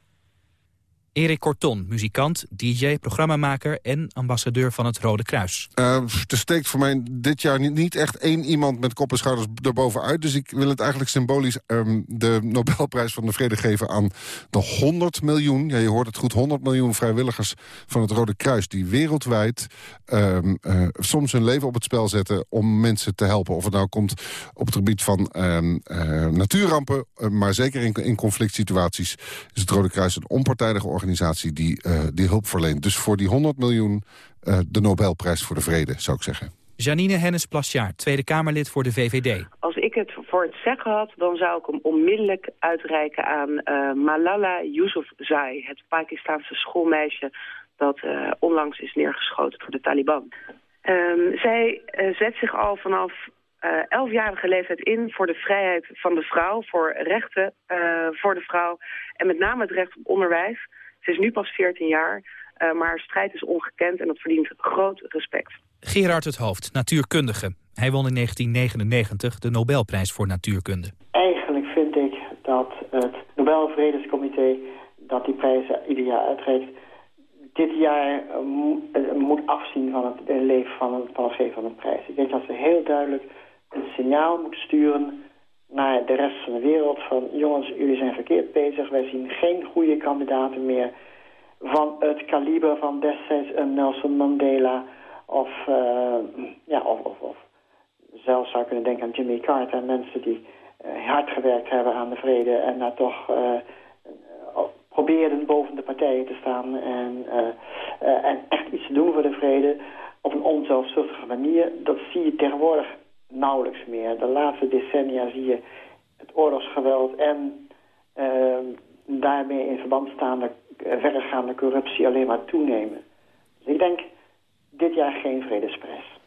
[SPEAKER 1] Erik Corton, muzikant, DJ, programmamaker en ambassadeur van het Rode Kruis.
[SPEAKER 37] Uh, er steekt voor mij dit jaar niet, echt één iemand met kop en schouders erbovenuit. Dus ik wil het eigenlijk symbolisch um, de Nobelprijs van de Vrede geven aan de 100 miljoen... ja, je hoort het goed, 100 miljoen vrijwilligers van het Rode Kruis... die wereldwijd um, uh, soms hun leven op het spel zetten om mensen te helpen. Of het nou komt op het gebied van um, uh, natuurrampen... maar zeker in, in conflict situaties is het Rode Kruis een onpartijdige organisatie organisatie die, uh, die hulp verleent. Dus voor die 100 miljoen uh, de Nobelprijs voor de Vrede, zou ik zeggen.
[SPEAKER 1] Janine Hennis-Plasjaar, Tweede Kamerlid voor de VVD.
[SPEAKER 38] Als ik het voor het zeggen had, dan zou ik hem onmiddellijk uitreiken aan uh, Malala Yousafzai... het Pakistaanse schoolmeisje dat onlangs is neergeschoten door de Taliban. Um, zij zet zich al vanaf uh, elfjarige leeftijd in voor de vrijheid van de vrouw, voor rechten uh, voor de vrouw en met name het recht op onderwijs. Ze is nu pas 14 jaar, uh, maar haar strijd is ongekend en dat verdient groot respect.
[SPEAKER 1] Gerard het Hoofd, natuurkundige. Hij won in 1999 de Nobelprijs voor natuurkunde.
[SPEAKER 39] Eigenlijk vind ik dat het Nobelvredescomité dat die prijs ieder jaar uitreikt... dit jaar moet afzien van het leven van het, van het geven van een prijs. Ik denk dat ze heel duidelijk een signaal moeten sturen naar de rest van de wereld van... jongens, jullie zijn verkeerd bezig, wij zien geen goede kandidaten meer... van het kaliber van destijds een Nelson Mandela of, uh, ja, of, of, of zelfs zou kunnen denken aan Jimmy Carter... mensen die uh, hard gewerkt hebben aan de vrede en daar toch... Uh, probeerden boven de partijen te staan en, en echt iets te doen voor de vrede op een onzelfzuchtige manier. Dat zie je tegenwoordig nauwelijks meer. De laatste decennia zie je het oorlogsgeweld en uh, daarmee in verband staande uh, verregaande corruptie alleen maar toenemen. Dus ik denk dit jaar geen vredesprijs.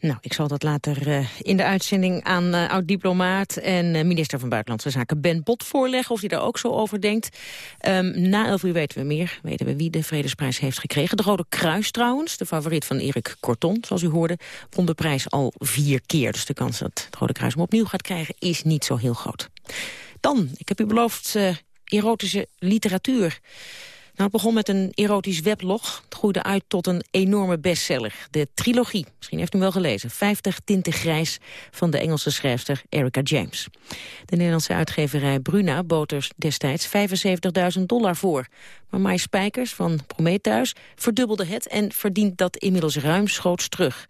[SPEAKER 4] Nou, ik zal dat later uh, in de uitzending aan uh, oud-diplomaat en uh, minister van Buitenlandse Zaken Ben Bot voorleggen, of hij daar ook zo over denkt. Um, na elf uur weten we meer, weten we wie de Vredesprijs heeft gekregen. De Rode Kruis trouwens, de favoriet van Erik Korton, zoals u hoorde, won de prijs al vier keer. Dus de kans dat het Rode Kruis hem opnieuw gaat krijgen is niet zo heel groot. Dan, ik heb u beloofd, erotische literatuur. Nou, het begon met een erotisch weblog. Het groeide uit tot een enorme bestseller. De trilogie, misschien heeft u hem wel gelezen. 50 tinten grijs van de Engelse schrijfster Erica James. De Nederlandse uitgeverij Bruna bood er destijds 75.000 dollar voor. Maar Mai Spijkers van Prometheus verdubbelde het... en verdient dat inmiddels ruimschoots terug.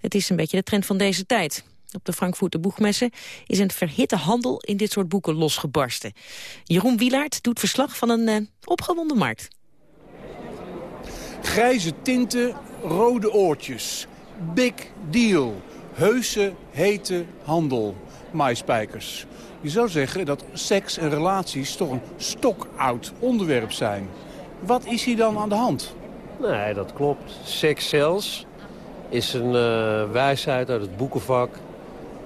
[SPEAKER 4] Het is een beetje de trend van deze tijd. Op de Frankfurter Boegmessen is een verhitte handel in dit soort boeken losgebarsten. Jeroen Wielaert doet verslag van een uh, opgewonden markt.
[SPEAKER 16] Grijze tinten, rode oortjes. Big deal. Heuse, hete handel. Maaispijkers. Je zou zeggen dat seks en relaties toch een stokoud onderwerp zijn. Wat is hier dan aan de hand?
[SPEAKER 40] Nee, dat klopt. Seks zelfs is een uh, wijsheid uit het boekenvak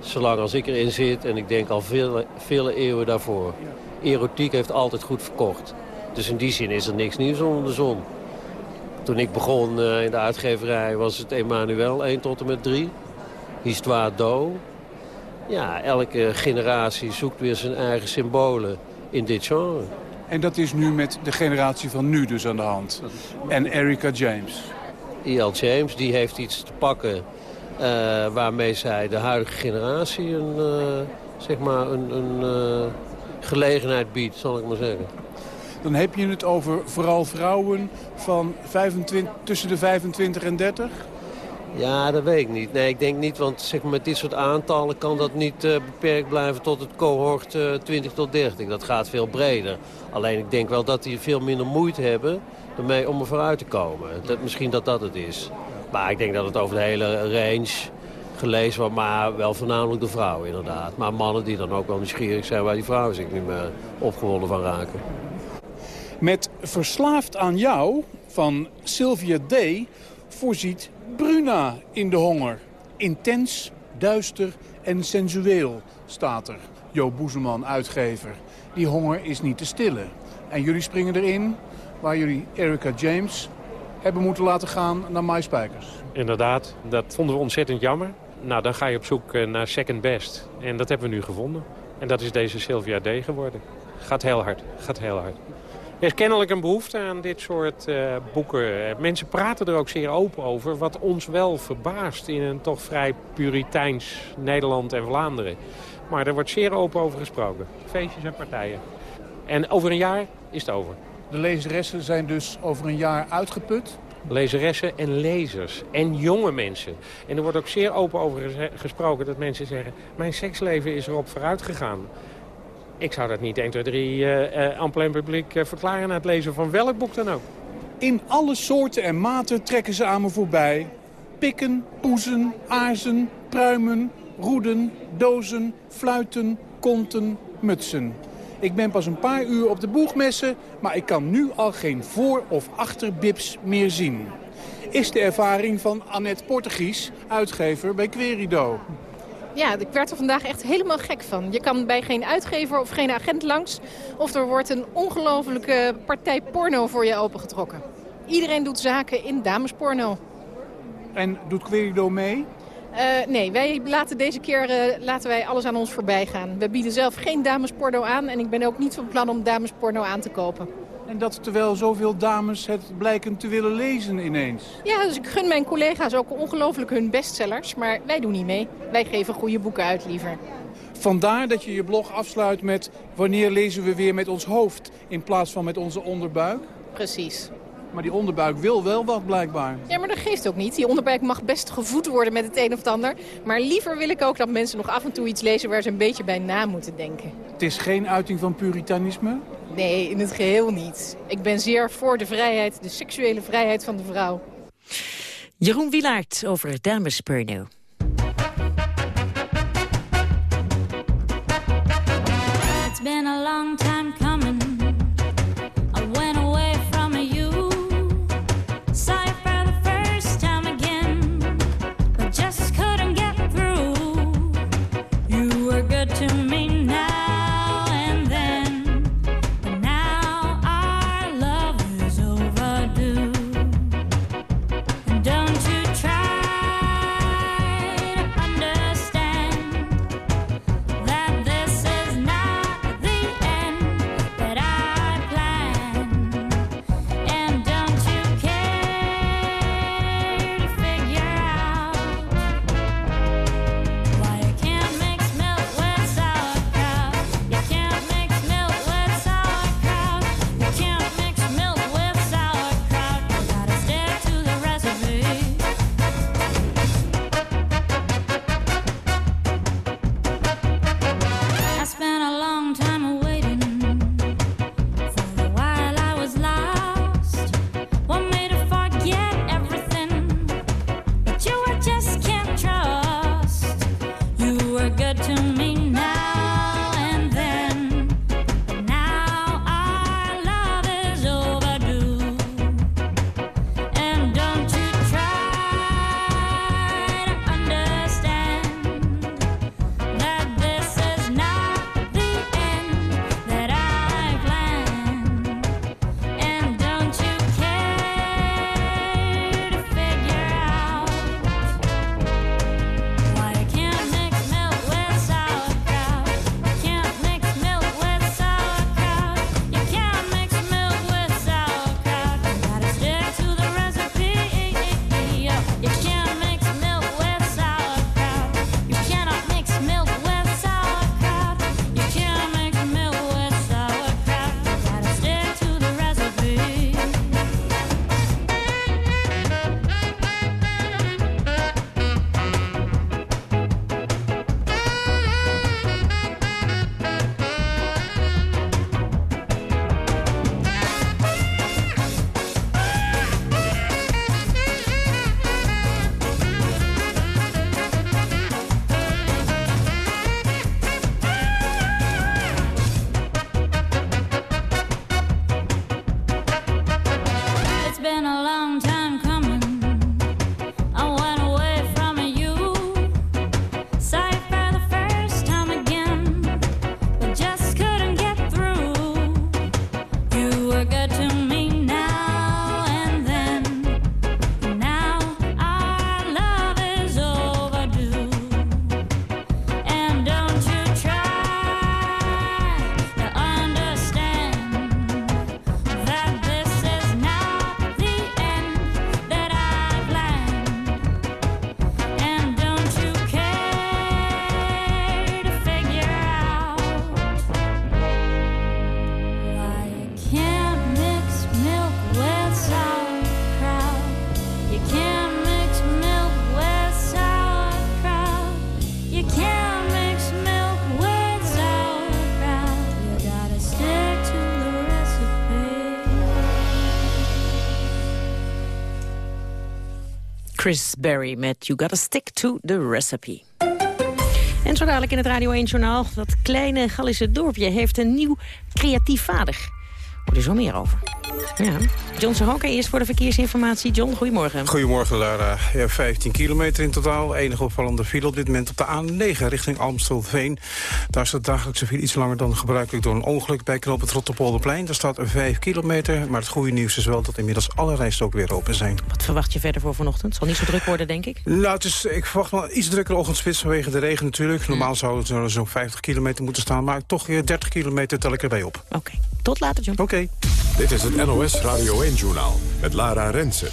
[SPEAKER 40] zolang als ik erin zit en ik denk al vele, vele eeuwen daarvoor. Erotiek heeft altijd goed verkocht. Dus in die zin is er niks nieuws onder de zon. Toen ik begon uh, in de uitgeverij was het Emmanuel 1 tot en met 3. Histoire d'eau. Ja, elke generatie zoekt weer zijn eigen symbolen in dit genre.
[SPEAKER 16] En dat is nu met de generatie van nu dus aan de hand. En Erica James.
[SPEAKER 40] E.L. James die heeft iets te pakken waarmee zij de huidige generatie een, uh, zeg maar een, een uh, gelegenheid biedt, zal ik maar zeggen.
[SPEAKER 16] Dan heb je het over vooral vrouwen van 25, tussen de 25 en 30?
[SPEAKER 40] Ja, dat weet ik niet. Nee, ik denk niet, want zeg maar, met dit soort aantallen kan dat niet beperkt blijven tot het cohort 20 tot 30. Dat gaat veel breder. Alleen ik denk wel dat die veel minder moeite hebben ermee om er vooruit te komen. Dat, misschien dat dat het is. Maar ik denk dat het over de hele range gelezen wordt, maar wel voornamelijk de vrouwen inderdaad. Maar mannen die dan ook wel nieuwsgierig zijn waar die vrouwen zich niet meer opgewonden van raken.
[SPEAKER 16] Met Verslaafd aan jou van Sylvia Day voorziet Bruna in de honger. Intens, duister en sensueel staat er. Jo Boezeman, uitgever. Die honger is niet te stillen. En jullie springen erin waar jullie Erica James hebben moeten laten gaan naar MySpijkers.
[SPEAKER 41] Inderdaad, dat vonden we ontzettend jammer. Nou, dan ga je op zoek eh, naar second best. En dat hebben we nu gevonden. En dat is deze Sylvia D geworden. Gaat heel hard, gaat heel hard. Er is kennelijk een behoefte aan dit soort uh, boeken. Eh, mensen praten er ook zeer open over, wat ons wel verbaast in een toch vrij puriteins Nederland en Vlaanderen. Maar er wordt zeer open over gesproken. Feestjes en partijen. En over een jaar is het over.
[SPEAKER 16] De lezeressen zijn dus over een jaar uitgeput?
[SPEAKER 41] Lezeressen en lezers. En jonge mensen. En er wordt ook zeer open over gesproken dat mensen zeggen... mijn seksleven is erop vooruit gegaan. Ik zou dat niet 1, 2, 3 uh, uh, aan plein publiek uh, verklaren... na het lezen van welk boek dan ook.
[SPEAKER 16] In alle soorten en maten trekken ze aan me voorbij. Pikken, poezen, aarzen, pruimen, roeden, dozen, fluiten, konten, mutsen. Ik ben pas een paar uur op de boegmessen, maar ik kan nu al geen voor- of achterbips meer zien. Is de ervaring van Annette Portugies, uitgever bij Querido.
[SPEAKER 42] Ja, ik werd er vandaag echt helemaal gek van. Je kan bij geen uitgever of geen agent langs... of er wordt een ongelofelijke partij porno voor je opengetrokken. Iedereen doet zaken in damesporno.
[SPEAKER 16] En doet Querido mee?
[SPEAKER 42] Uh, nee, wij laten deze keer uh, laten wij alles aan ons voorbij gaan. We bieden zelf geen damesporno aan en ik ben ook niet van plan om damesporno aan te kopen.
[SPEAKER 16] En dat terwijl zoveel dames het blijken te willen lezen ineens.
[SPEAKER 42] Ja, dus ik gun mijn collega's ook ongelooflijk hun bestsellers, maar wij doen niet mee. Wij geven goede boeken uit liever.
[SPEAKER 16] Vandaar dat je je blog afsluit met... wanneer lezen we weer met ons hoofd in plaats van met onze onderbuik?
[SPEAKER 42] Precies.
[SPEAKER 16] Maar die onderbuik wil wel wat blijkbaar.
[SPEAKER 42] Ja, maar dat geeft ook niet. Die onderbuik mag best gevoed worden met het een of het ander. Maar liever wil ik ook dat mensen nog af en toe iets lezen waar ze een beetje bij na moeten denken.
[SPEAKER 16] Het is geen uiting van puritanisme?
[SPEAKER 42] Nee, in het geheel niet. Ik ben zeer voor de vrijheid, de seksuele vrijheid van de vrouw.
[SPEAKER 4] Jeroen Wilaert over damesporno.
[SPEAKER 43] It's been a long time coming.
[SPEAKER 4] Chris Berry met You Gotta Stick to the Recipe. En zo dadelijk in het Radio 1-journaal. Dat kleine Gallische dorpje heeft een nieuw creatief vader. Hoor er zo meer over. Ja. John Sahoka eerst voor de verkeersinformatie. John, goedemorgen.
[SPEAKER 31] Goedemorgen, Lara. Ja, 15 kilometer in totaal. Enige opvallende file op dit moment op de A9 richting Amstelveen. Daar staat dagelijkse file iets langer dan gebruikelijk door een ongeluk bij knoop het Rotterpolderplein. Daar staat 5 kilometer, maar het goede nieuws is wel dat inmiddels alle rijstroken weer open zijn.
[SPEAKER 4] Wat verwacht je verder voor vanochtend? Het zal niet zo druk worden, denk ik.
[SPEAKER 31] Nou, het is, ik verwacht wel iets drukkere ochtendspits vanwege de regen natuurlijk. Normaal zou het zo'n 50 kilometer moeten staan, maar toch weer 30 kilometer tel ik erbij op.
[SPEAKER 4] Oké, tot later, John.
[SPEAKER 31] Oké.
[SPEAKER 3] Dit is het NOS Radio 1-journaal met Lara Rensen.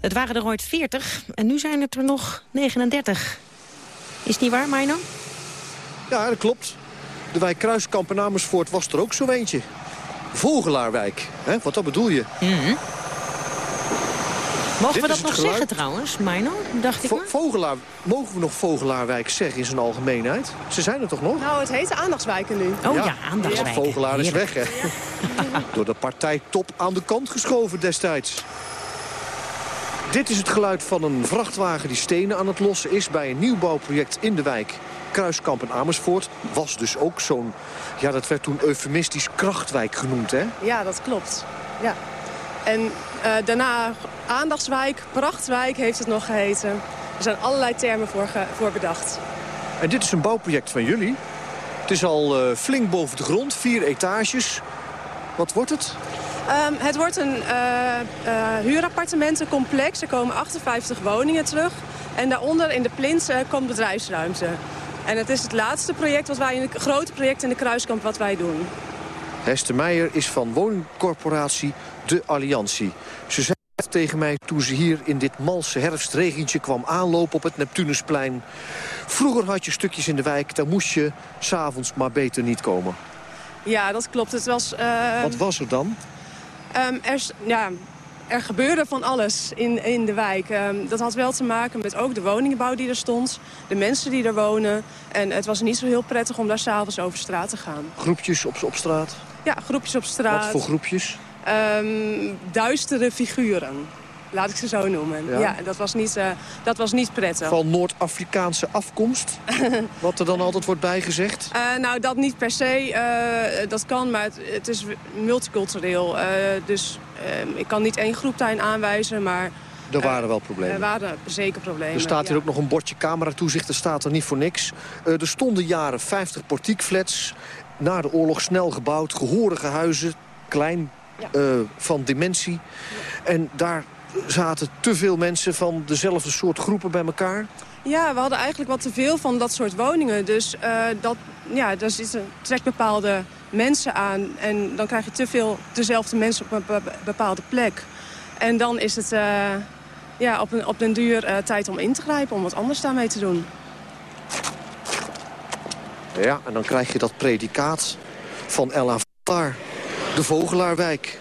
[SPEAKER 4] Het waren er ooit 40 en nu zijn het er nog 39. Is niet waar, Mino?
[SPEAKER 13] Ja, dat klopt. De wijk Kruiskamp en Amersfoort was er ook zo eentje. Vogelaarwijk, hè? wat dat bedoel je?
[SPEAKER 4] Mhm. Mogen
[SPEAKER 13] Dit
[SPEAKER 4] we dat nog
[SPEAKER 13] geluid.
[SPEAKER 4] zeggen trouwens, Mino? Dacht ik
[SPEAKER 13] Vo-
[SPEAKER 4] maar.
[SPEAKER 13] Vogelaar, mogen we nog Vogelaarwijk zeggen in zijn algemeenheid? Ze zijn er toch nog?
[SPEAKER 44] Nou, het heet aandachtswijken nu.
[SPEAKER 4] Oh ja, aandachtswijken.
[SPEAKER 13] Want Vogelaar is
[SPEAKER 4] Heerlijk.
[SPEAKER 13] weg, hè? [LAUGHS] Door de partij top aan de kant geschoven destijds. Dit is het geluid van een vrachtwagen die stenen aan het lossen is... bij een nieuwbouwproject in de wijk. Kruiskamp en Amersfoort was dus ook zo'n... Ja, dat werd toen eufemistisch krachtwijk genoemd, hè?
[SPEAKER 44] Ja, dat klopt. Ja. En daarna aandachtswijk, prachtwijk heeft het nog geheten. Er zijn allerlei termen voor, voor bedacht.
[SPEAKER 13] En dit is een bouwproject van jullie. Het is al eh, flink boven de grond, vier etages. Wat wordt het?
[SPEAKER 44] Ehm, het wordt een eh, eh, huurappartementencomplex. Er komen 58 woningen terug. En daaronder in de plint eh, komt bedrijfsruimte. En het is het laatste project, wat wij in de, grote project in de Kruiskamp wat wij doen.
[SPEAKER 13] Hester Meijer is van woningcorporatie De Alliantie. Ze zei tegen mij toen ze hier in dit malse herfstregentje kwam aanlopen op het Neptunusplein. Vroeger had je stukjes in de wijk, daar moest je s'avonds maar beter niet komen.
[SPEAKER 44] Ja, dat klopt. Het was... eh,
[SPEAKER 13] Wat was er dan?
[SPEAKER 44] Ehm, er, ja, er gebeurde van alles in, in de wijk. Ehm, dat had wel te maken met ook de woningbouw die er stond. De mensen die er wonen. En het was niet zo heel prettig om daar s'avonds over straat te gaan.
[SPEAKER 13] Groepjes op, op straat?
[SPEAKER 44] Ja, groepjes op straat.
[SPEAKER 13] Wat voor groepjes?
[SPEAKER 44] Ehm, duistere figuren. Laat ik ze zo noemen.
[SPEAKER 13] Ja.
[SPEAKER 44] Ja, dat, was niet, eh, dat was niet prettig.
[SPEAKER 13] Van Noord-Afrikaanse afkomst? [LAUGHS] Wat er dan altijd wordt bijgezegd?
[SPEAKER 44] Eh, nou, dat niet per se. eh, dat kan, maar het, het is multicultureel. Dus eh, ik kan niet één groep daarin aanwijzen, maar...
[SPEAKER 13] Er waren wel problemen.
[SPEAKER 44] Er waren zeker problemen.
[SPEAKER 13] Er staat hier
[SPEAKER 44] ja.
[SPEAKER 13] ook nog een bordje cameratoezicht, dat staat er niet voor niks. Er stonden jaren 50 portiekflats, na de oorlog snel gebouwd, gehorige huizen, klein eh, van dimensie. En daar zaten te veel mensen van dezelfde soort groepen bij elkaar.
[SPEAKER 44] Ja, we hadden eigenlijk wat te veel van dat soort woningen. Dus eh, dat, ja, daar zitten, trekt bepaalde mensen aan. En dan krijg je te veel dezelfde mensen op een be- bepaalde plek. En dan is het eh, ja, op, een, op den duur tijd om in te grijpen, om wat anders daarmee te doen.
[SPEAKER 13] Ja, en dan krijg je dat predicaat van Vogelaar, de Vogelaarwijk.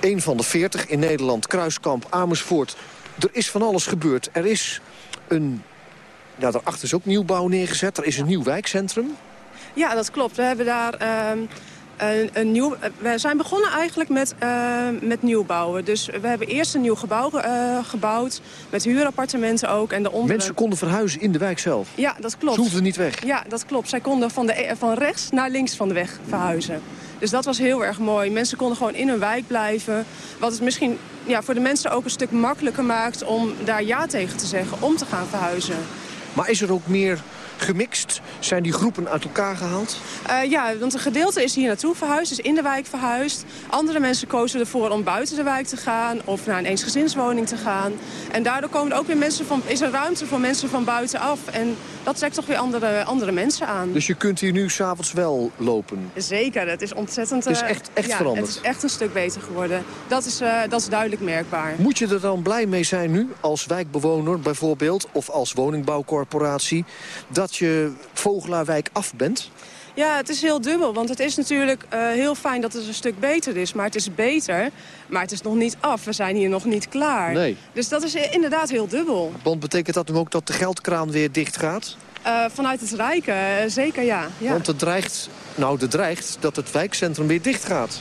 [SPEAKER 13] Eén van de veertig in Nederland, Kruiskamp, Amersfoort. Er is van alles gebeurd. Er is een... Ja, daarachter is ook nieuwbouw neergezet. Er is een nieuw wijkcentrum.
[SPEAKER 44] Ja, dat klopt. We hebben daar ehm, een, een nieuw... eh, We zijn begonnen eigenlijk met, eh, met nieuwbouwen. Dus we hebben eerst een nieuw gebouw eh, gebouwd. Met huurappartementen ook. En de onder...
[SPEAKER 13] Mensen konden verhuizen in de wijk zelf.
[SPEAKER 44] Ja, dat klopt.
[SPEAKER 13] Ze hoefden niet weg.
[SPEAKER 44] Ja, dat klopt. Zij konden van, de, van rechts naar links van de weg verhuizen. Dus dat was heel erg mooi. Mensen konden gewoon in hun wijk blijven. Wat het misschien ja, voor de mensen ook een stuk makkelijker maakt... om daar ja tegen te zeggen, om te gaan verhuizen.
[SPEAKER 13] Maar is er ook meer gemixt? Zijn die groepen uit elkaar gehaald?
[SPEAKER 44] Eh, ja, want een gedeelte is hier naartoe verhuisd, is in de wijk verhuisd. Andere mensen kozen ervoor om buiten de wijk te gaan of naar een eensgezinswoning te gaan. En daardoor komen er ook weer mensen van, is er ruimte voor mensen van buitenaf. En dat trekt toch weer andere, andere mensen aan.
[SPEAKER 13] Dus je kunt hier nu s'avonds wel lopen.
[SPEAKER 44] Zeker, het is ontzettend...
[SPEAKER 13] Het is
[SPEAKER 44] eh,
[SPEAKER 13] echt- echt
[SPEAKER 44] ja,
[SPEAKER 13] veranderd.
[SPEAKER 44] Het is echt een stuk beter geworden. Dat is, eh, dat is duidelijk merkbaar.
[SPEAKER 13] Moet je er dan blij mee zijn nu, als wijkbewoner bijvoorbeeld... of als woningbouwcorporatie, dat je Vogelaarwijk af bent?
[SPEAKER 44] Ja, het is heel dubbel, want het is natuurlijk eh, heel fijn dat het een stuk beter is. Maar het is beter, maar het is nog niet af. We zijn hier nog niet klaar.
[SPEAKER 13] Nee.
[SPEAKER 44] Dus dat is inderdaad heel dubbel.
[SPEAKER 13] Want betekent dat nu ook dat de geldkraan weer dicht gaat?
[SPEAKER 44] Eh, vanuit het Rijken, eh, zeker ja. Ja.
[SPEAKER 13] Want het dreigt, nou, het dreigt dat het wijkcentrum weer dicht gaat.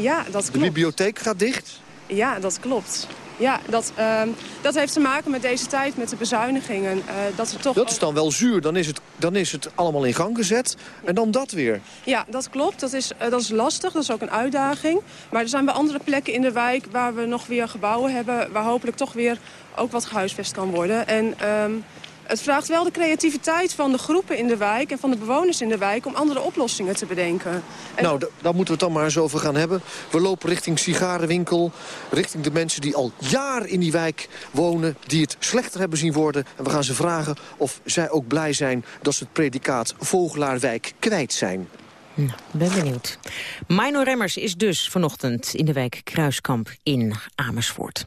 [SPEAKER 44] Ja, dat
[SPEAKER 13] De
[SPEAKER 44] klopt.
[SPEAKER 13] bibliotheek gaat dicht.
[SPEAKER 44] Ja, dat klopt. Ja, dat, ehm, dat heeft te maken met deze tijd, met de bezuinigingen. eh, dat er toch
[SPEAKER 13] Dat is dan wel zuur. Dan is, het, dan is het allemaal in gang gezet. En dan dat weer.
[SPEAKER 44] Ja, dat klopt. Dat is, eh, dat is lastig. Dat is ook een uitdaging. Maar er zijn wel andere plekken in de wijk waar we nog weer gebouwen hebben... waar hopelijk toch weer ook wat gehuisvest kan worden. En ehm, het vraagt wel de creativiteit van de groepen in de wijk... en van de bewoners in de wijk om andere oplossingen te bedenken. En
[SPEAKER 13] Nou, da- daar moeten we het dan maar eens over gaan hebben. We lopen richting sigarenwinkel. Richting de mensen die al jaren in die wijk wonen. Die het slechter hebben zien worden. En we gaan ze vragen of zij ook blij zijn... dat ze het predicaat Vogelaarwijk kwijt zijn.
[SPEAKER 4] Nou, ben benieuwd. Mino Remmers is dus vanochtend in de wijk Kruiskamp in Amersfoort.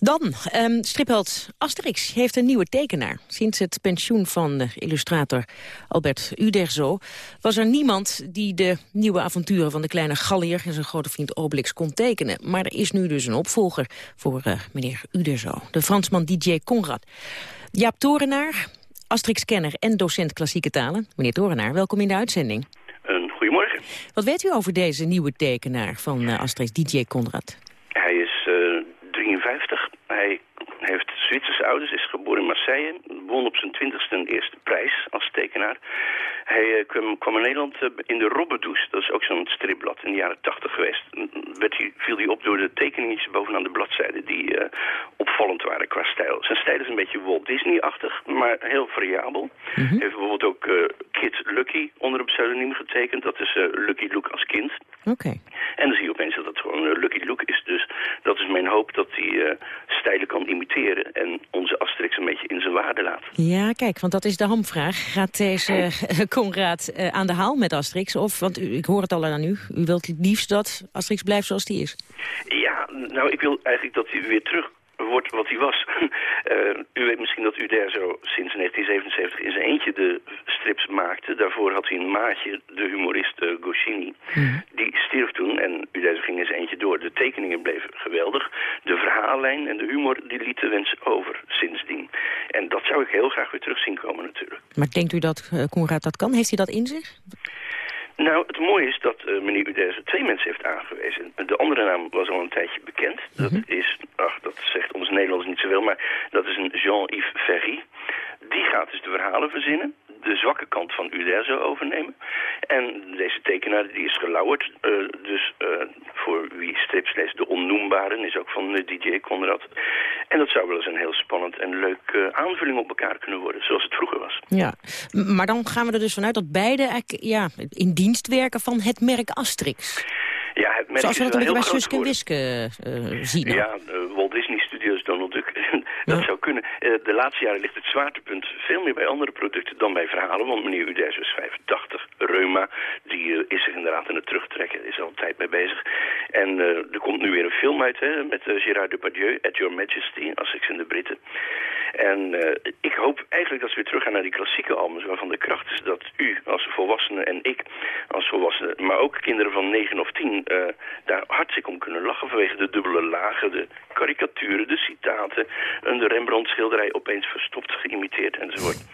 [SPEAKER 4] Dan, um, stripheld Asterix heeft een nieuwe tekenaar. Sinds het pensioen van uh, illustrator Albert Uderzo... was er niemand die de nieuwe avonturen van de kleine Gallier... en zijn grote vriend Obelix kon tekenen. Maar er is nu dus een opvolger voor uh, meneer Uderzo. De Fransman DJ Conrad. Jaap Torenaar, Asterix-kenner en docent klassieke talen. Meneer Torenaar, welkom in de uitzending.
[SPEAKER 45] Een goedemorgen.
[SPEAKER 4] Wat weet u over deze nieuwe tekenaar van uh, Asterix, DJ Conrad?
[SPEAKER 45] Hij is 53. Hij heeft Zwitserse ouders, is geboren in Marseille. Won op zijn twintigste een eerste prijs als tekenaar. Hij uh, kwam, kwam, in Nederland uh, in de Robbedoes. Dat is ook zo'n stripblad in de jaren tachtig geweest. Werd hij, viel hij op door de tekeningetjes bovenaan de bladzijde die uh, opvallend waren qua stijl. Zijn stijl is een beetje Walt Disney-achtig, maar heel variabel. Mm -hmm. Hij heeft bijvoorbeeld ook Kid Lucky onder een pseudoniem getekend. Dat is Lucky Luke als kind.
[SPEAKER 4] Oké. Okay.
[SPEAKER 45] En dan zie je opeens dat het gewoon Lucky Luke is. Dus dat is mijn hoop dat hij stijlen kan imiteren en onze Asterix een beetje in zijn waarde laat.
[SPEAKER 4] Ja, kijk, want dat is de hamvraag. Gaat deze Conrad uh, aan de haal met Asterix? Of, want u, ik hoor het al aan u, u wilt het liefst dat Asterix blijft zoals die is.
[SPEAKER 45] Ja, nou, ik wil eigenlijk dat hij weer terug wordt wat hij was. uh, [LAUGHS] u weet misschien dat Uderzo sinds 1977 in zijn eentje de strips maakte. Daarvoor had hij een maatje, de humorist uh, Goscinny. Mm. Die stierf toen en Uderzo ging in zijn eentje door. De tekeningen bleven geweldig. De verhaallijn en de humor die lieten wensen over sindsdien. En dat zou ik heel graag weer terug zien komen natuurlijk.
[SPEAKER 4] Maar denkt u dat uh, Conrad dat kan? Heeft hij dat in zich?
[SPEAKER 45] Nou, het mooie is dat uh, meneer Uderzo twee mensen heeft aangewezen. De andere naam was al een tijdje bekend. Dat mm -hmm. is, ach, dat zegt ons Nederlands niet zoveel, maar dat is een Jean-Yves Ferry. Die gaat dus de verhalen verzinnen, de zwakke kant van Uderzo overnemen. En deze tekenaar die is gelauwerd, uh, dus uh, voor wie strips leest, de onnoembaren is ook van DJ Conrad. En dat zou wel eens een heel spannend en leuk aanvulling op elkaar kunnen worden, zoals het vroeger was.
[SPEAKER 4] Ja, maar dan gaan we er dus vanuit dat beide eigenlijk, ja, in dienst werken van het merk Asterix.
[SPEAKER 45] Ja, het merk
[SPEAKER 4] Zoals we dat een beetje bij Suske en Wiske uh, zien.
[SPEAKER 45] Ja, uh, Walt Disney Studios, Donald Duck, dat zou kunnen. Uh, de laatste jaren ligt het zwaartepunt veel meer bij andere producten dan bij verhalen. Want meneer Uderzo is 85, Reuma, die is zich inderdaad aan het terugtrekken, is al tijd mee bezig. En er komt nu weer een film uit hè, met Gérard Depardieu, At Your Majesty, als ik in de Britten. En ik hoop eigenlijk dat we weer terug gaan naar die klassieke albums, waarvan de kracht is dat u als volwassene en ik als volwassene, maar ook kinderen van 9 of 10 uh, daar hartstikke om kunnen lachen vanwege de dubbele lagen, de karikaturen, de citaten, een Rembrandt schilderij opeens verstopt, geïmiteerd enzovoort.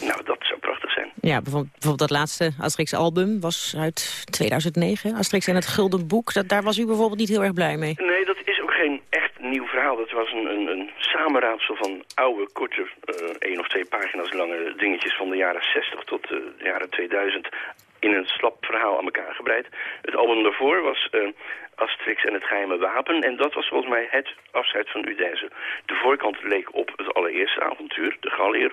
[SPEAKER 45] Nou, dat zou prachtig zijn.
[SPEAKER 4] Ja, bijvoorbeeld, bijvoorbeeld dat laatste Asterix album was uit 2009, Asterix en het Gulden Boek. Dat, daar was u bijvoorbeeld niet heel erg blij mee.
[SPEAKER 45] Nee, dat is ook geen echt nieuw verhaal. Dat was een, een, een samenraadsel van oude, korte, uh, één of twee pagina's lange dingetjes van de jaren 60 tot uh, de jaren 2000 in een slap verhaal aan elkaar gebreid. Het album daarvoor was uh, Asterix en het geheime wapen. En dat was volgens mij het afscheid van Uderzo. De voorkant leek op het allereerste avontuur, de Galleer.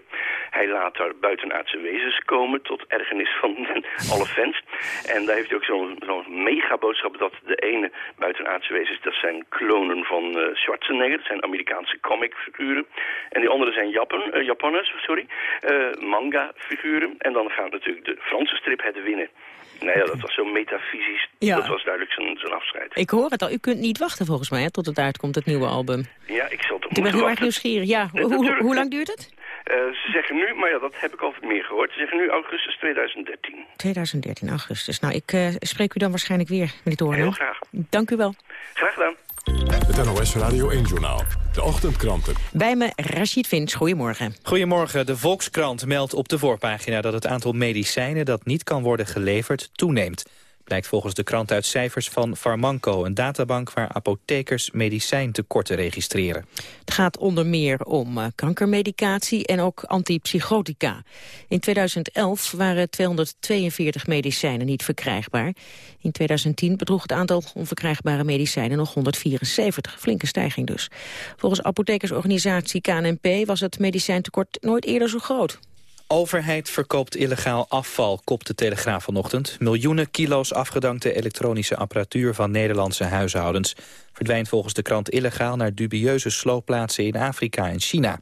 [SPEAKER 45] Hij laat daar buitenaardse wezens komen tot ergernis van [LAUGHS] alle fans. En daar heeft hij ook zo'n zo mega boodschap dat de ene buitenaardse wezens, dat zijn klonen van uh, Schwarzenegger. Dat zijn Amerikaanse comicfiguren. En die andere zijn Japan, uh, Japanners, sorry, uh, manga-figuren. En dan gaat natuurlijk de Franse strip het winnen. Nou ja, dat was zo metafysisch. Ja. Dat was duidelijk zijn, afscheid.
[SPEAKER 4] Ik hoor het al. U kunt niet wachten volgens mij hè, tot het uitkomt, het nieuwe album.
[SPEAKER 45] Ja, ik zal het
[SPEAKER 4] Ik ben heel erg nieuwsgierig. Ja, hoe lang duurt het?
[SPEAKER 45] Uh, ze zeggen nu, maar ja, dat heb ik altijd meer gehoord. Ze zeggen nu augustus 2013.
[SPEAKER 4] 2013, augustus. Nou, ik uh, spreek u dan waarschijnlijk weer, meneer Toorn.
[SPEAKER 45] Heel graag.
[SPEAKER 4] Dank u wel.
[SPEAKER 45] Graag gedaan.
[SPEAKER 3] Het NOS Radio 1-journaal. De ochtendkranten.
[SPEAKER 4] Bij me Rashid Vins, goedemorgen.
[SPEAKER 1] Goedemorgen. De Volkskrant meldt op de voorpagina dat het aantal medicijnen dat niet kan worden geleverd toeneemt. Blijkt volgens de krant uit cijfers van Farmanco, een databank waar apothekers medicijntekorten registreren.
[SPEAKER 4] Het gaat onder meer om uh, kankermedicatie en ook antipsychotica. In 2011 waren 242 medicijnen niet verkrijgbaar. In 2010 bedroeg het aantal onverkrijgbare medicijnen nog 174. Flinke stijging dus. Volgens apothekersorganisatie KNP was het medicijntekort nooit eerder zo groot.
[SPEAKER 1] Overheid verkoopt illegaal afval, kopt de Telegraaf vanochtend. Miljoenen kilo's afgedankte elektronische apparatuur van Nederlandse huishoudens... verdwijnt volgens de krant illegaal naar dubieuze sloopplaatsen in Afrika en China.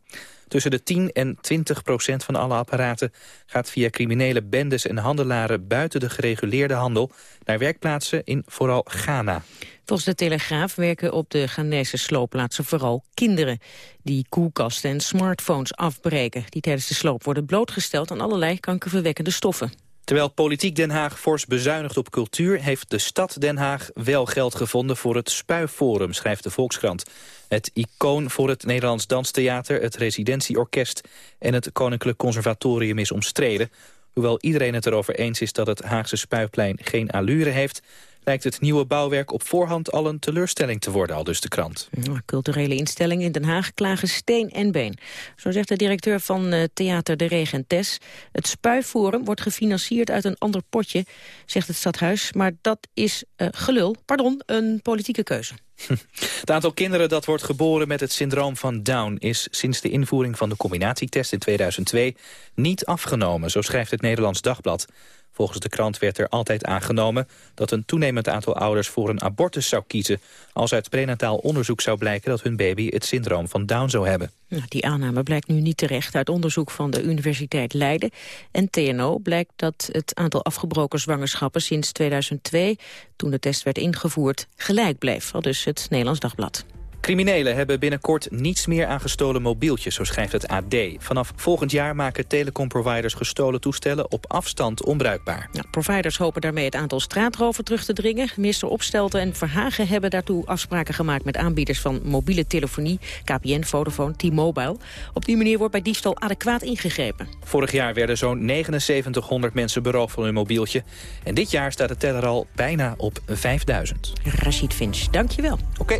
[SPEAKER 1] Tussen de 10 en 20 procent van alle apparaten gaat via criminele bendes en handelaren buiten de gereguleerde handel naar werkplaatsen in vooral Ghana.
[SPEAKER 4] Volgens de Telegraaf werken op de Ghanese sloopplaatsen vooral kinderen... die koelkasten en smartphones afbreken... die tijdens de sloop worden blootgesteld aan allerlei kankerverwekkende stoffen.
[SPEAKER 1] Terwijl politiek Den Haag fors bezuinigt op cultuur... heeft de stad Den Haag wel geld gevonden voor het Spuiforum, schrijft de Volkskrant. Het icoon voor het Nederlands Danstheater, het Residentieorkest... en het Koninklijk Conservatorium is omstreden. Hoewel iedereen het erover eens is dat het Haagse Spuiplein geen allure heeft lijkt het nieuwe bouwwerk op voorhand al een teleurstelling te worden, al dus de krant.
[SPEAKER 4] Culturele instellingen in Den Haag klagen steen en been. Zo zegt de directeur van uh, Theater De Regentes. Het Spuiforum wordt gefinancierd uit een ander potje, zegt het stadhuis. Maar dat is uh, gelul, pardon, een politieke keuze.
[SPEAKER 1] Het aantal kinderen dat wordt geboren met het syndroom van Down... is sinds de invoering van de combinatietest in 2002 niet afgenomen, zo schrijft het Nederlands Dagblad. Volgens de krant werd er altijd aangenomen dat een toenemend aantal ouders voor een abortus zou kiezen als uit prenataal onderzoek zou blijken dat hun baby het syndroom van Down zou hebben.
[SPEAKER 4] Die aanname blijkt nu niet terecht uit onderzoek van de Universiteit Leiden. En TNO blijkt dat het aantal afgebroken zwangerschappen sinds 2002, toen de test werd ingevoerd, gelijk bleef. Al dus het Nederlands Dagblad.
[SPEAKER 1] Criminelen hebben binnenkort niets meer aan gestolen mobieltjes, zo schrijft het AD. Vanaf volgend jaar maken telecomproviders gestolen toestellen op afstand onbruikbaar.
[SPEAKER 4] Providers hopen daarmee het aantal straatroven terug te dringen. Minister Opstelten en Verhagen hebben daartoe afspraken gemaakt met aanbieders van mobiele telefonie, KPN, Vodafone, T-Mobile. Op die manier wordt bij diefstal adequaat ingegrepen.
[SPEAKER 1] Vorig jaar werden zo'n 7900 mensen beroofd van hun mobieltje. En dit jaar staat de teller al bijna op 5000.
[SPEAKER 4] Rashid Finch, dankjewel.
[SPEAKER 1] Oké.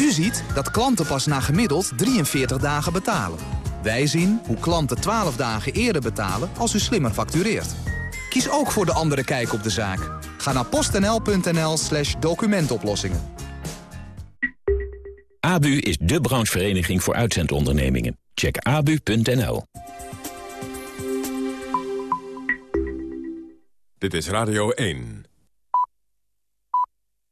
[SPEAKER 32] U ziet dat klanten pas na gemiddeld 43 dagen betalen. Wij zien hoe klanten 12 dagen eerder betalen als u slimmer factureert. Kies ook voor de andere kijk op de zaak. Ga naar postnl.nl slash documentoplossingen.
[SPEAKER 46] ABU is de branchevereniging voor uitzendondernemingen. Check abu.nl.
[SPEAKER 3] Dit is Radio 1.